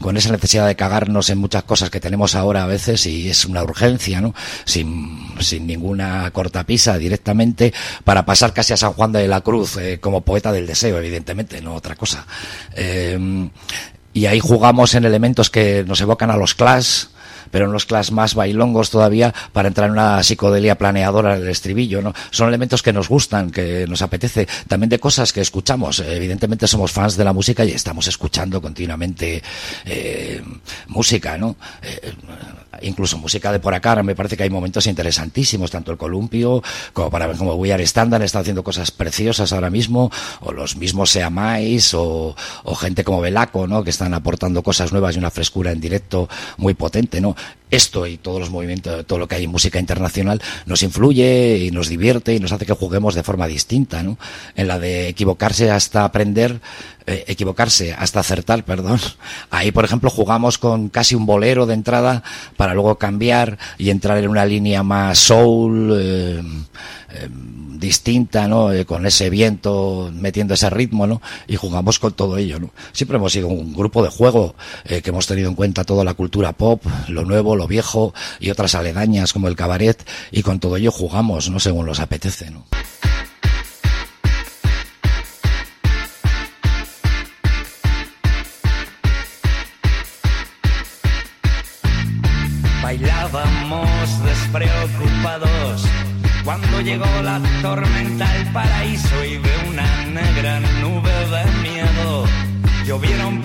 con esa necesidad de cagarnos en muchas cosas que tenemos ahora a veces y es una urgencia, ¿no? Sin, sin ninguna cortapisa directamente para pasar casi a San Juan de la Cruz eh, como poeta del deseo, evidentemente, no otra cosa. Eh, y ahí jugamos en elementos que nos evocan a los Clash, pero en los class más bailongos todavía para entrar en una psicodelia planeadora del estribillo, ¿no? Son elementos que nos gustan, que nos apetece, también de cosas que escuchamos. Evidentemente somos fans de la música y estamos escuchando continuamente eh, música, ¿no? Eh, incluso música de por acá, me parece que hay momentos interesantísimos, tanto el columpio como para como We Are Standard está haciendo cosas preciosas ahora mismo, o los mismos Seamais, o, o gente como Belaco, ¿no? que están aportando cosas nuevas y una frescura en directo muy potente, ¿no? Esto y todos los movimientos, todo lo que hay en música internacional nos influye y nos divierte y nos hace que juguemos de forma distinta, ¿no? En la de equivocarse hasta aprender, eh, equivocarse hasta acertar, perdón. Ahí, por ejemplo, jugamos con casi un bolero de entrada para luego cambiar y entrar en una línea más soul, eh, eh, distinta, ¿no? Con ese viento metiendo ese ritmo, ¿no? Y jugamos con todo ello, ¿no? Siempre hemos sido un grupo de juego que hemos tenido en cuenta toda la cultura pop, lo nuevo, lo viejo y otras aledañas como el cabaret y con todo ello jugamos, ¿no? Según nos apetece, ¿no? Bailábamos despreocupados cuando llegó la tormenta al paraíso y ve una negra nube de miedo, llovieron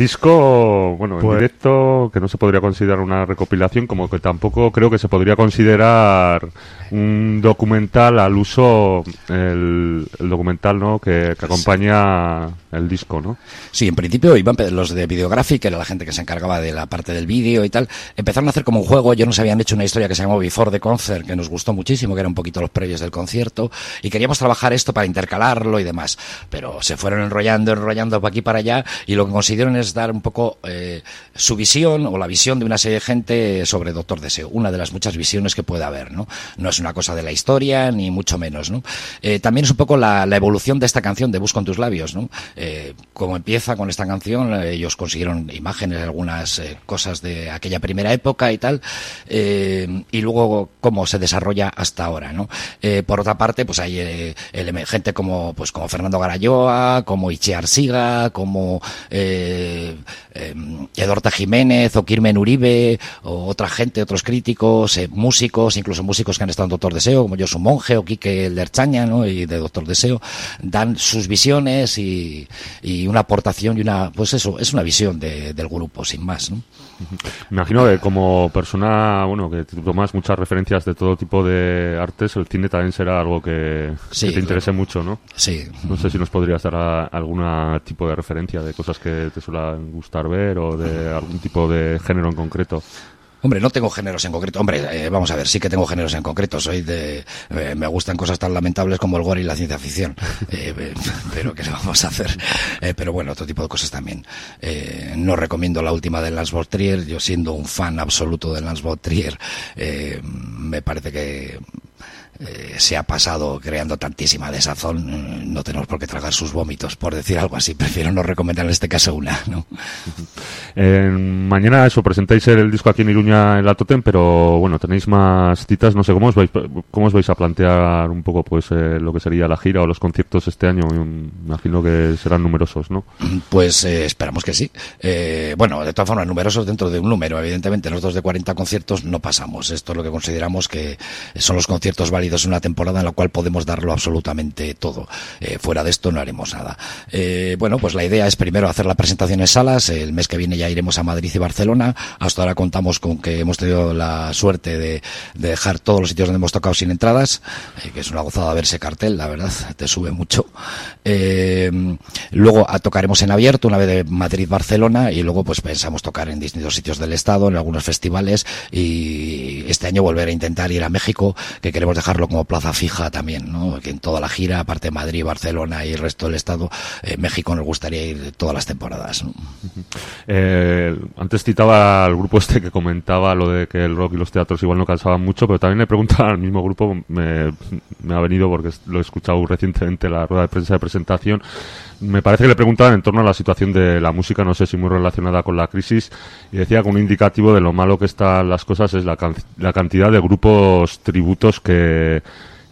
Disco, bueno, en Pues- directo, que no se podría considerar una recopilación, como que tampoco creo que se podría considerar un documental al uso, el, el documental, ¿no? Que, que acompaña el disco, ¿no? Sí, en principio iban los de Videographic, que era la gente que se encargaba de la parte del vídeo y tal, empezaron a hacer como un juego, ellos nos habían hecho una historia que se llamó Before the Concert, que nos gustó muchísimo, que era un poquito los previos del concierto, y queríamos trabajar esto para intercalarlo y demás, pero se fueron enrollando, enrollando para aquí para allá, y lo que consiguieron es dar un poco eh, su visión o la visión de una serie de gente sobre Doctor Deseo, una de las muchas visiones que puede haber, ¿no? No es una cosa de la historia, ni mucho menos, ¿no? Eh, también es un poco la, evolución de esta canción de Bus con tus labios, ¿no? Eh, como empieza con esta canción, eh, ellos consiguieron imágenes, algunas eh, cosas de aquella primera época y tal, y luego cómo se desarrolla hasta ahora, ¿no? Por otra parte, pues hay gente como, pues como Fernando Garayoa, como Iche Arsiga, como eh, Edorta Jiménez o Kirmen Uribe, o otra gente, otros críticos, músicos, incluso músicos que han estado en Doctor Deseo, como Josu Monge o Quique El Derchaña, ¿no? Y de Doctor Deseo, dan sus visiones y, y una aportación y una, pues eso, es una visión de- del grupo, sin más, ¿no? Me imagino que como persona, bueno, que tomas muchas referencias de todo tipo de artes, el cine también será algo que, Sí, que te interese claro. mucho, ¿no? Sí. No sé si nos podrías dar a- algún tipo de referencia de cosas que te suelen gustar ver o de algún tipo de género en concreto. Hombre, no tengo géneros en concreto. Hombre, eh, vamos a ver, sí que tengo géneros en concreto. Soy de. eh, me gustan cosas tan lamentables como el gore y la ciencia ficción. Eh, pero, ¿qué le vamos a hacer? Pero bueno, otro tipo de cosas también. No recomiendo la última de Lance von Trier. Yo, siendo un fan absoluto de Lance von Trier, me parece que. Eh, se ha pasado creando tantísima desazón, eh, no tenemos por qué tragar sus vómitos, por decir algo así. Prefiero no recomendar en este caso una, ¿no? Eh, mañana eso, presentáis el disco aquí en Iruña en la Totem, pero bueno, tenéis más citas, no sé, ¿cómo os vais, cómo os vais a plantear un poco pues eh, lo que sería la gira o los conciertos este año? Imagino que serán numerosos, ¿no? Pues eh, esperamos que sí. Bueno, de todas formas, numerosos dentro de un número. Evidentemente, nosotros de 40 conciertos no pasamos. Esto es lo que consideramos que son los conciertos válidos en una temporada en la cual podemos darlo absolutamente todo. Eh, fuera de esto no haremos nada. Eh, bueno, pues la idea es primero hacer la presentación en salas. El mes que viene ya iremos a Madrid y Barcelona. Hasta ahora contamos con que hemos tenido la suerte de, de dejar todos los sitios donde hemos tocado sin entradas, eh, que es una gozada ver ese cartel, la verdad, te sube mucho. Luego tocaremos en abierto una vez de Madrid-Barcelona y luego pues pensamos tocar en distintos sitios del estado, en algunos festivales y este año volver a intentar ir a México, que queremos dejarlo como plaza fija también, ¿no? Que en toda la gira, aparte de Madrid, Barcelona y el resto del estado, eh, México nos gustaría ir todas las temporadas. ¿no? Eh, antes citaba al grupo este que comentaba lo de que el rock y los teatros igual no cansaban mucho, pero también le preguntaba al mismo grupo, me, ha venido porque lo he escuchado recientemente en la rueda de prensa de presentación, me parece que le preguntaban en torno a la situación de la música, no sé si muy relacionada con la crisis, y decía que un indicativo de lo malo que están las cosas es la cantidad de grupos tributos que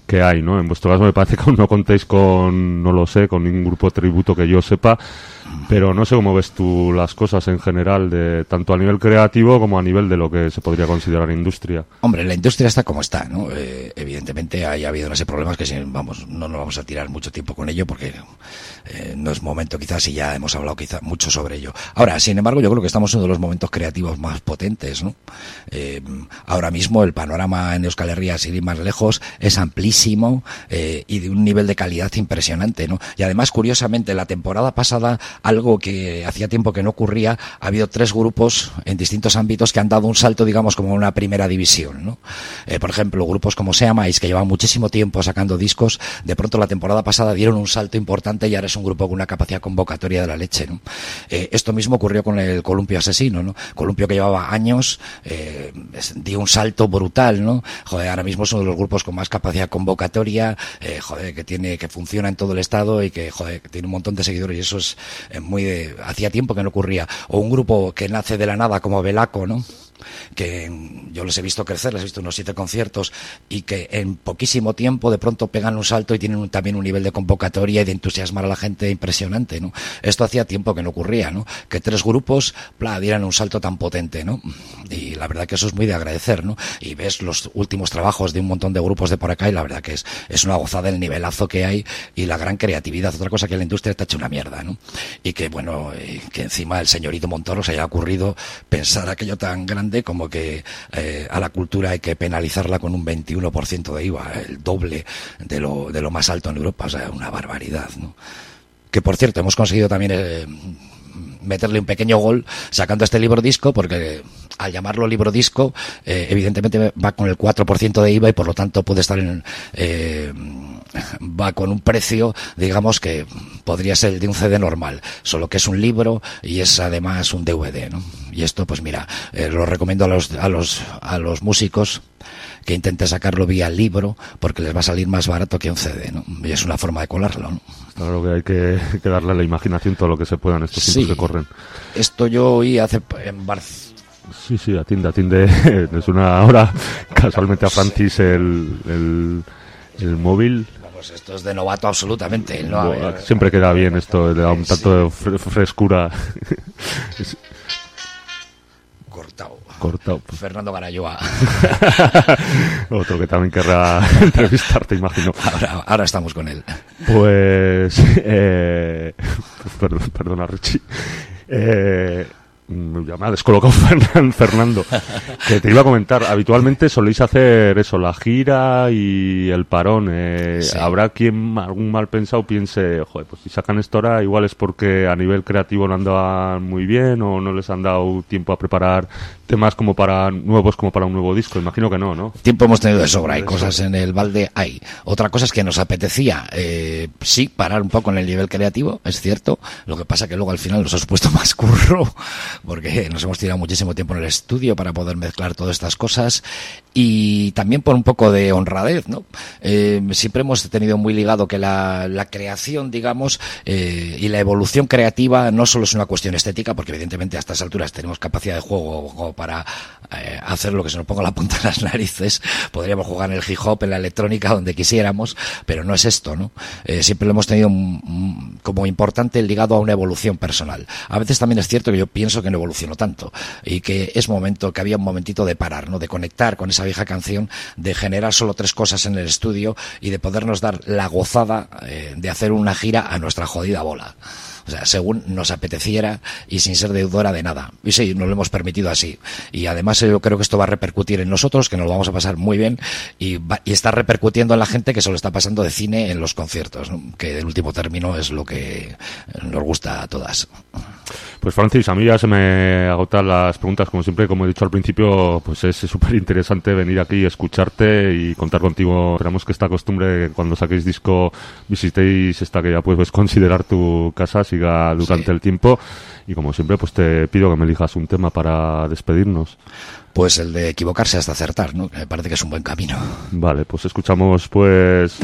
que hay, ¿no? En vuestro caso me parece que aún no contéis con, no lo sé, con ningún grupo tributo que yo sepa, Pero no sé cómo ves tú las cosas en general, de tanto a nivel creativo como a nivel de lo que se podría considerar industria. Hombre, la industria está como está, ¿no? Eh, evidentemente ha habido sé problemas que vamos, no nos vamos a tirar mucho tiempo con ello porque eh, no es momento quizás y ya hemos hablado quizás mucho sobre ello. Ahora, sin embargo, yo creo que estamos en uno de los momentos creativos más potentes, ¿no? Eh, ahora mismo el panorama en Euskal Herria, sin ir más lejos, es amplísimo y de un nivel de calidad impresionante, ¿no? Y además, curiosamente, la temporada pasada, algo que hacía tiempo que no ocurría, ha habido tres grupos en distintos ámbitos que han dado un salto, digamos, como una primera división, ¿no? Eh, por ejemplo, grupos como Seamais, que llevan muchísimo tiempo sacando discos, de pronto la temporada pasada dieron un salto importante y ahora es un grupo con una capacidad convocatoria de la leche, ¿no? Eh, esto mismo ocurrió con el Columpio Asesino, ¿no? Columpio que llevaba años, eh, dio un salto brutal, ¿no? Joder, ahora mismo es uno de los grupos con más capacidad convocatoria, eh, joder, que tiene, que funciona en todo el estado y que, joder, que tiene un montón de seguidores y eso es eh, muy de, hacía tiempo que no ocurría. O un grupo que nace de la nada como Velaco, ¿no? Que yo les he visto crecer, les he visto unos siete conciertos y que en poquísimo tiempo de pronto pegan un salto y tienen también un nivel de convocatoria y de entusiasmar a la gente impresionante, ¿no? Esto hacía tiempo que no ocurría, ¿no? Que tres grupos, dieran un salto tan potente, ¿no? Y la verdad que eso es muy de agradecer, ¿no? Y ves los últimos trabajos de un montón de grupos de por acá y la verdad que es, es una gozada el nivelazo que hay y la gran creatividad. Otra cosa que la industria está hecha una mierda, ¿no? Y que, bueno, eh, que encima el señorito Montoro se haya ocurrido pensar aquello tan grande como que eh, a la cultura hay que penalizarla con un 21% de IVA, el doble de lo, de lo más alto en Europa, o sea, una barbaridad, ¿no? Que por cierto, hemos conseguido también eh, meterle un pequeño gol sacando este libro disco, porque al llamarlo libro disco, eh, evidentemente va con el 4% de IVA y por lo tanto puede estar en. eh, va con un precio, digamos que podría ser el de un CD normal, solo que es un libro y es además un DVD, ¿no? Y esto, pues mira, eh, lo recomiendo a los, a los, a los músicos que intenten sacarlo vía libro porque les va a salir más barato que un CD, ¿no? Y es una forma de colarlo, ¿no? Claro que hay que, que darle a la imaginación todo lo que se pueda en estos tiempos Sí. que corren. Esto yo oí hace en Barcelona. Sí, sí, atiende, atiende. Es una hora casualmente a Francis el, el, el móvil. Pues esto es de novato absolutamente. ¿no? Ver, Siempre queda bien esto, le da un tanto de fre- frescura. Es cortado. cortado. Fernando Garayoa. Otro que también querrá entrevistarte, imagino. Ahora, ahora estamos con él. Pues, eh, perdona Richie. Eh, ya me ha descolocado Fernan- Fernando. Que te iba a comentar, habitualmente soléis hacer eso, la gira y el parón. Eh, Sí. Habrá quien, algún mal pensado, piense, joder, pues si sacan esto ahora, igual es porque a nivel creativo no andaban muy bien o no les han dado tiempo a preparar temas como para nuevos como para un nuevo disco. Imagino que no, ¿no? Tiempo hemos tenido de sobra, hay cosas en el balde, hay. Otra cosa es que nos apetecía, eh, sí, parar un poco en el nivel creativo, es cierto. Lo que pasa que luego al final nos ha supuesto más curro, porque nos hemos tirado muchísimo tiempo en el estudio para poder mezclar todas estas cosas. Y también por un poco de honradez, ¿no? Eh, siempre hemos tenido muy ligado que la, creación, digamos, eh, y la evolución creativa no solo es una cuestión estética, porque evidentemente a estas alturas tenemos capacidad de juego para eh, hacer lo que se nos ponga la punta en las narices. Podríamos jugar en el hip hop, en la electrónica, donde quisiéramos, pero no es esto, ¿no? Siempre lo hemos tenido como importante ligado a una evolución personal. A veces también es cierto que yo pienso que no evoluciono tanto y que es momento, que había un momentito de parar, ¿no? De conectar con esa vieja canción, de generar solo tres cosas en el estudio y de podernos dar la gozada eh, de hacer una gira a nuestra jodida bola. O sea, según nos apeteciera y sin ser deudora de nada. Y sí, nos lo hemos permitido así. Y además yo creo que esto va a repercutir en nosotros, que nos lo vamos a pasar muy bien y, va- y está repercutiendo en la gente que se lo está pasando de cine en los conciertos, que el último término es lo que nos gusta a todas. Pues Francis, a mí ya se me agotan las preguntas, como siempre, como he dicho al principio, pues es súper interesante venir aquí, escucharte y contar contigo. Esperamos que esta costumbre, cuando saquéis disco, visitéis esta que ya puedes considerar tu casa, siga durante Sí. el tiempo. Y como siempre, pues te pido que me elijas un tema para despedirnos. Pues el de equivocarse hasta acertar, ¿no? Me parece que es un buen camino. Vale, pues escuchamos pues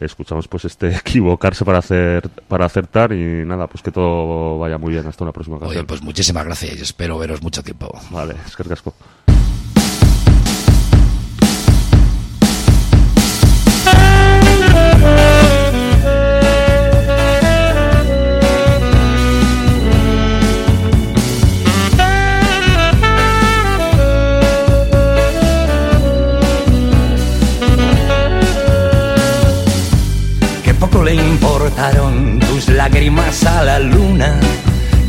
escuchamos pues este equivocarse para hacer para acertar y nada, pues que todo vaya muy bien hasta una próxima Oye, ocasión. pues muchísimas gracias y espero veros mucho tiempo. Vale, es que casco. Importaron tus lágrimas a la luna,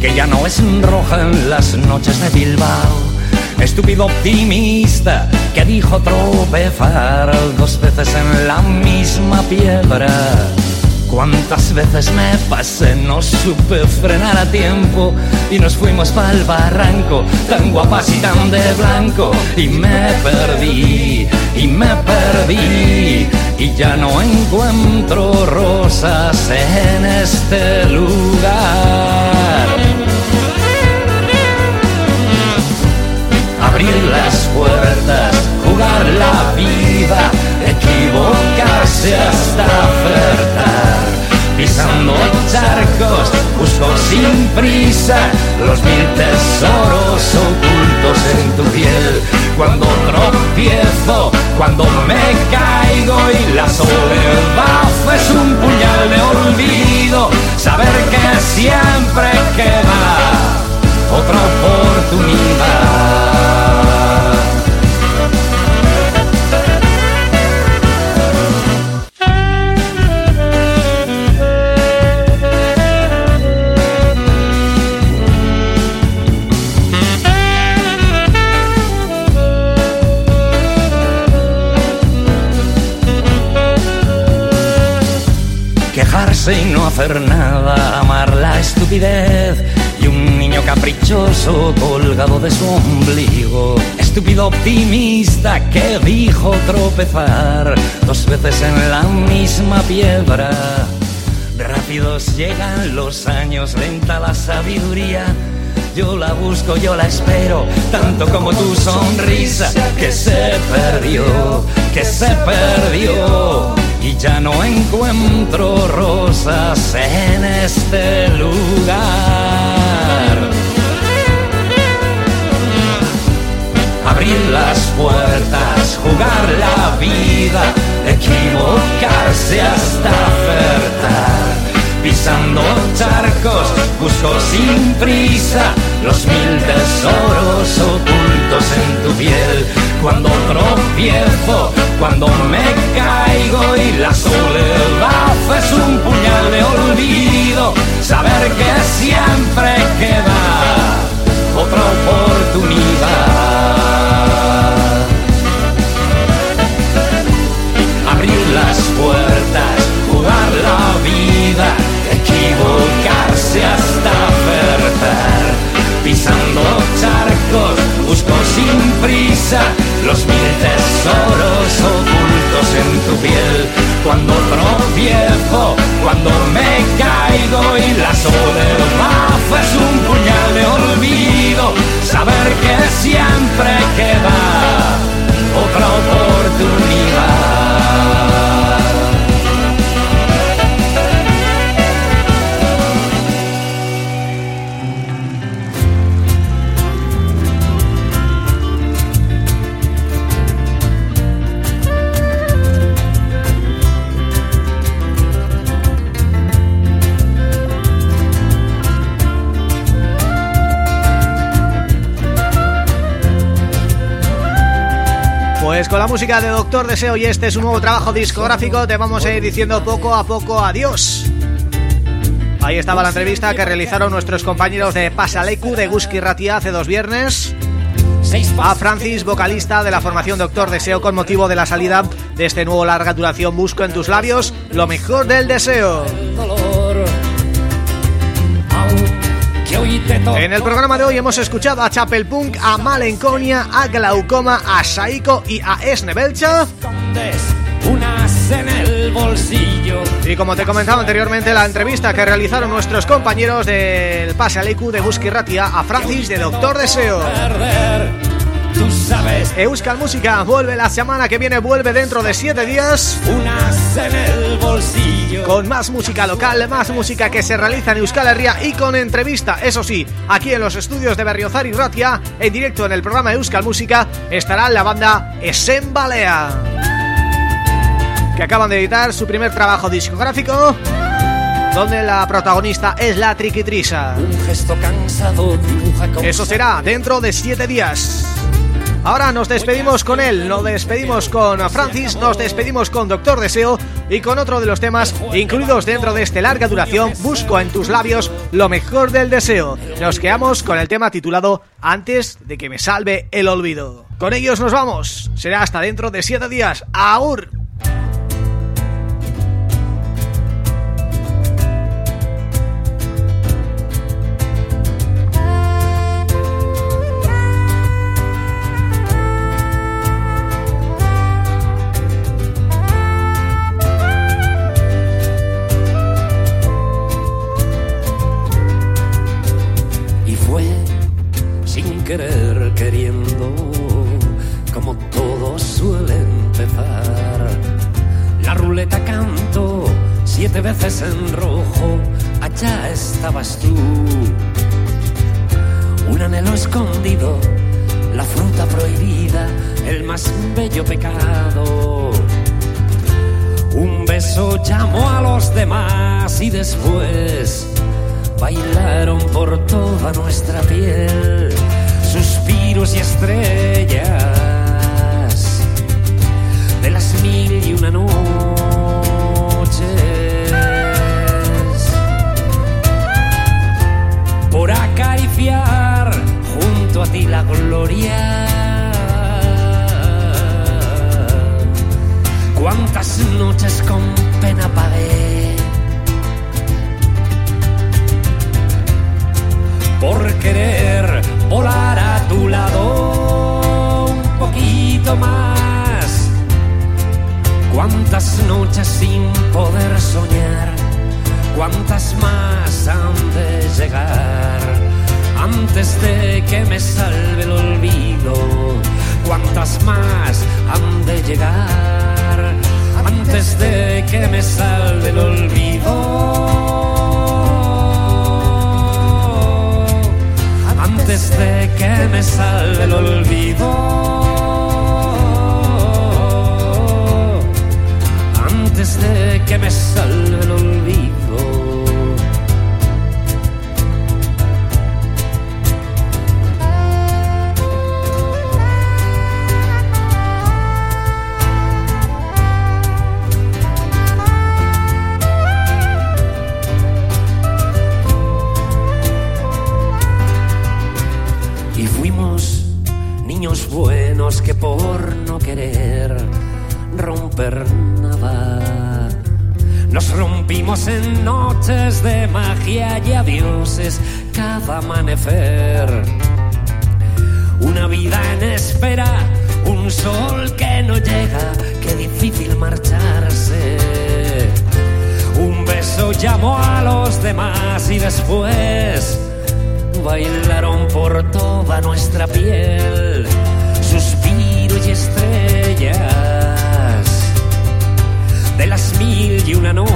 que ya no es roja en las noches de Bilbao. Estúpido optimista que dijo tropezar dos veces en la misma piedra. Cuántas veces me pasé, no supe frenar a tiempo y nos fuimos para el barranco, tan guapas y tan de blanco. Y me perdí, y me perdí, y ya no encuentro rosas en este lugar. abrir las puertas, jugar la vida, equivocarse hasta acertar. Pisando charcos, busco sin prisa los mil tesoros ocultos en tu piel. Cuando tropiezo, cuando me caigo y la soledad es un puñal de olvido, saber que siempre queda otra oportunidad. Hacer nada, amar la estupidez y un niño caprichoso colgado de su ombligo. Estúpido optimista que dijo tropezar dos veces en la misma piedra. Rápidos llegan los años, lenta la sabiduría. Yo la busco, yo la espero, tanto como tu sonrisa que se perdió, que se perdió. Y ya no encuentro rosas en este lugar. Abrir las puertas, jugar la vida, equivocarse hasta acertar. Pisando charcos, busco sin prisa los mil tesoros ocultos en tu piel. Cuando tropiezo, cuando me caigo y la soledad es un puñal de olvido, saber que siempre queda otra oportunidad. Abrir las puertas, equivocarse hasta acertar. Pisando charcos, busco sin prisa los mil tesoros ocultos en tu piel. Cuando música de Doctor Deseo y este es un nuevo trabajo discográfico te vamos a ir diciendo poco a poco adiós. Ahí estaba la entrevista que realizaron nuestros compañeros de Pasalecu de Guski Ratia hace dos viernes a Francis, vocalista de la formación Doctor Deseo con motivo de la salida de este nuevo larga duración Busco en tus labios lo mejor del deseo. En el programa de hoy hemos escuchado a Chapel Punk, a Malenconia, a Glaucoma, a Saiko y a Esne Belcha. en el bolsillo. Y como te comentaba anteriormente, la entrevista que realizaron nuestros compañeros del Pase al IQ de Busky Ratia a Francis de Doctor Deseo. Tú sabes, Euskal Música vuelve la semana que viene, vuelve dentro de siete días unas en el bolsillo. con más música local, más música que se realiza en Euskal Herria y con entrevista, eso sí, aquí en los estudios de Berriozar y Ratia, en directo en el programa Euskal Música, estará la banda Esen Balea, que acaban de editar su primer trabajo discográfico, donde la protagonista es la Triquitrisa. Un gesto cansado dibuja Eso será dentro de siete días. Ahora nos despedimos con él, nos despedimos con Francis, nos despedimos con Doctor Deseo y con otro de los temas incluidos dentro de este larga duración, Busco en tus labios lo mejor del deseo. Nos quedamos con el tema titulado Antes de que me salve el olvido. Con ellos nos vamos, será hasta dentro de siete días. ¡Aur! En rojo, allá estabas tú. Un anhelo escondido, la fruta prohibida, el más bello pecado. Un beso llamó a los demás y después bailaron por toda nuestra piel suspiros y estrellas de las mil y una noches. Por acariciar junto a ti la gloria. Cuántas noches con pena pagué por querer volar a tu lado un poquito más. Cuántas noches sin poder soñar, cuántas más han de llegar antes de que me salve el olvido. Cuántas más han de llegar antes de que me salve el olvido antes de que me salve el olvido. Antes de que me salve buenos que por no querer romper nada. Nos rompimos en noches de magia y a dioses cada amanecer. Una vida en espera, un sol que no llega, qué difícil marcharse. Un beso llamó a los demás y después bailaron por toda nuestra piel, de las mil y una noches.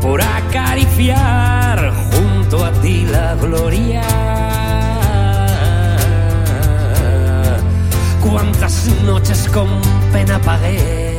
Por acariciar junto a ti la gloria. Cuántas noches con pena pagué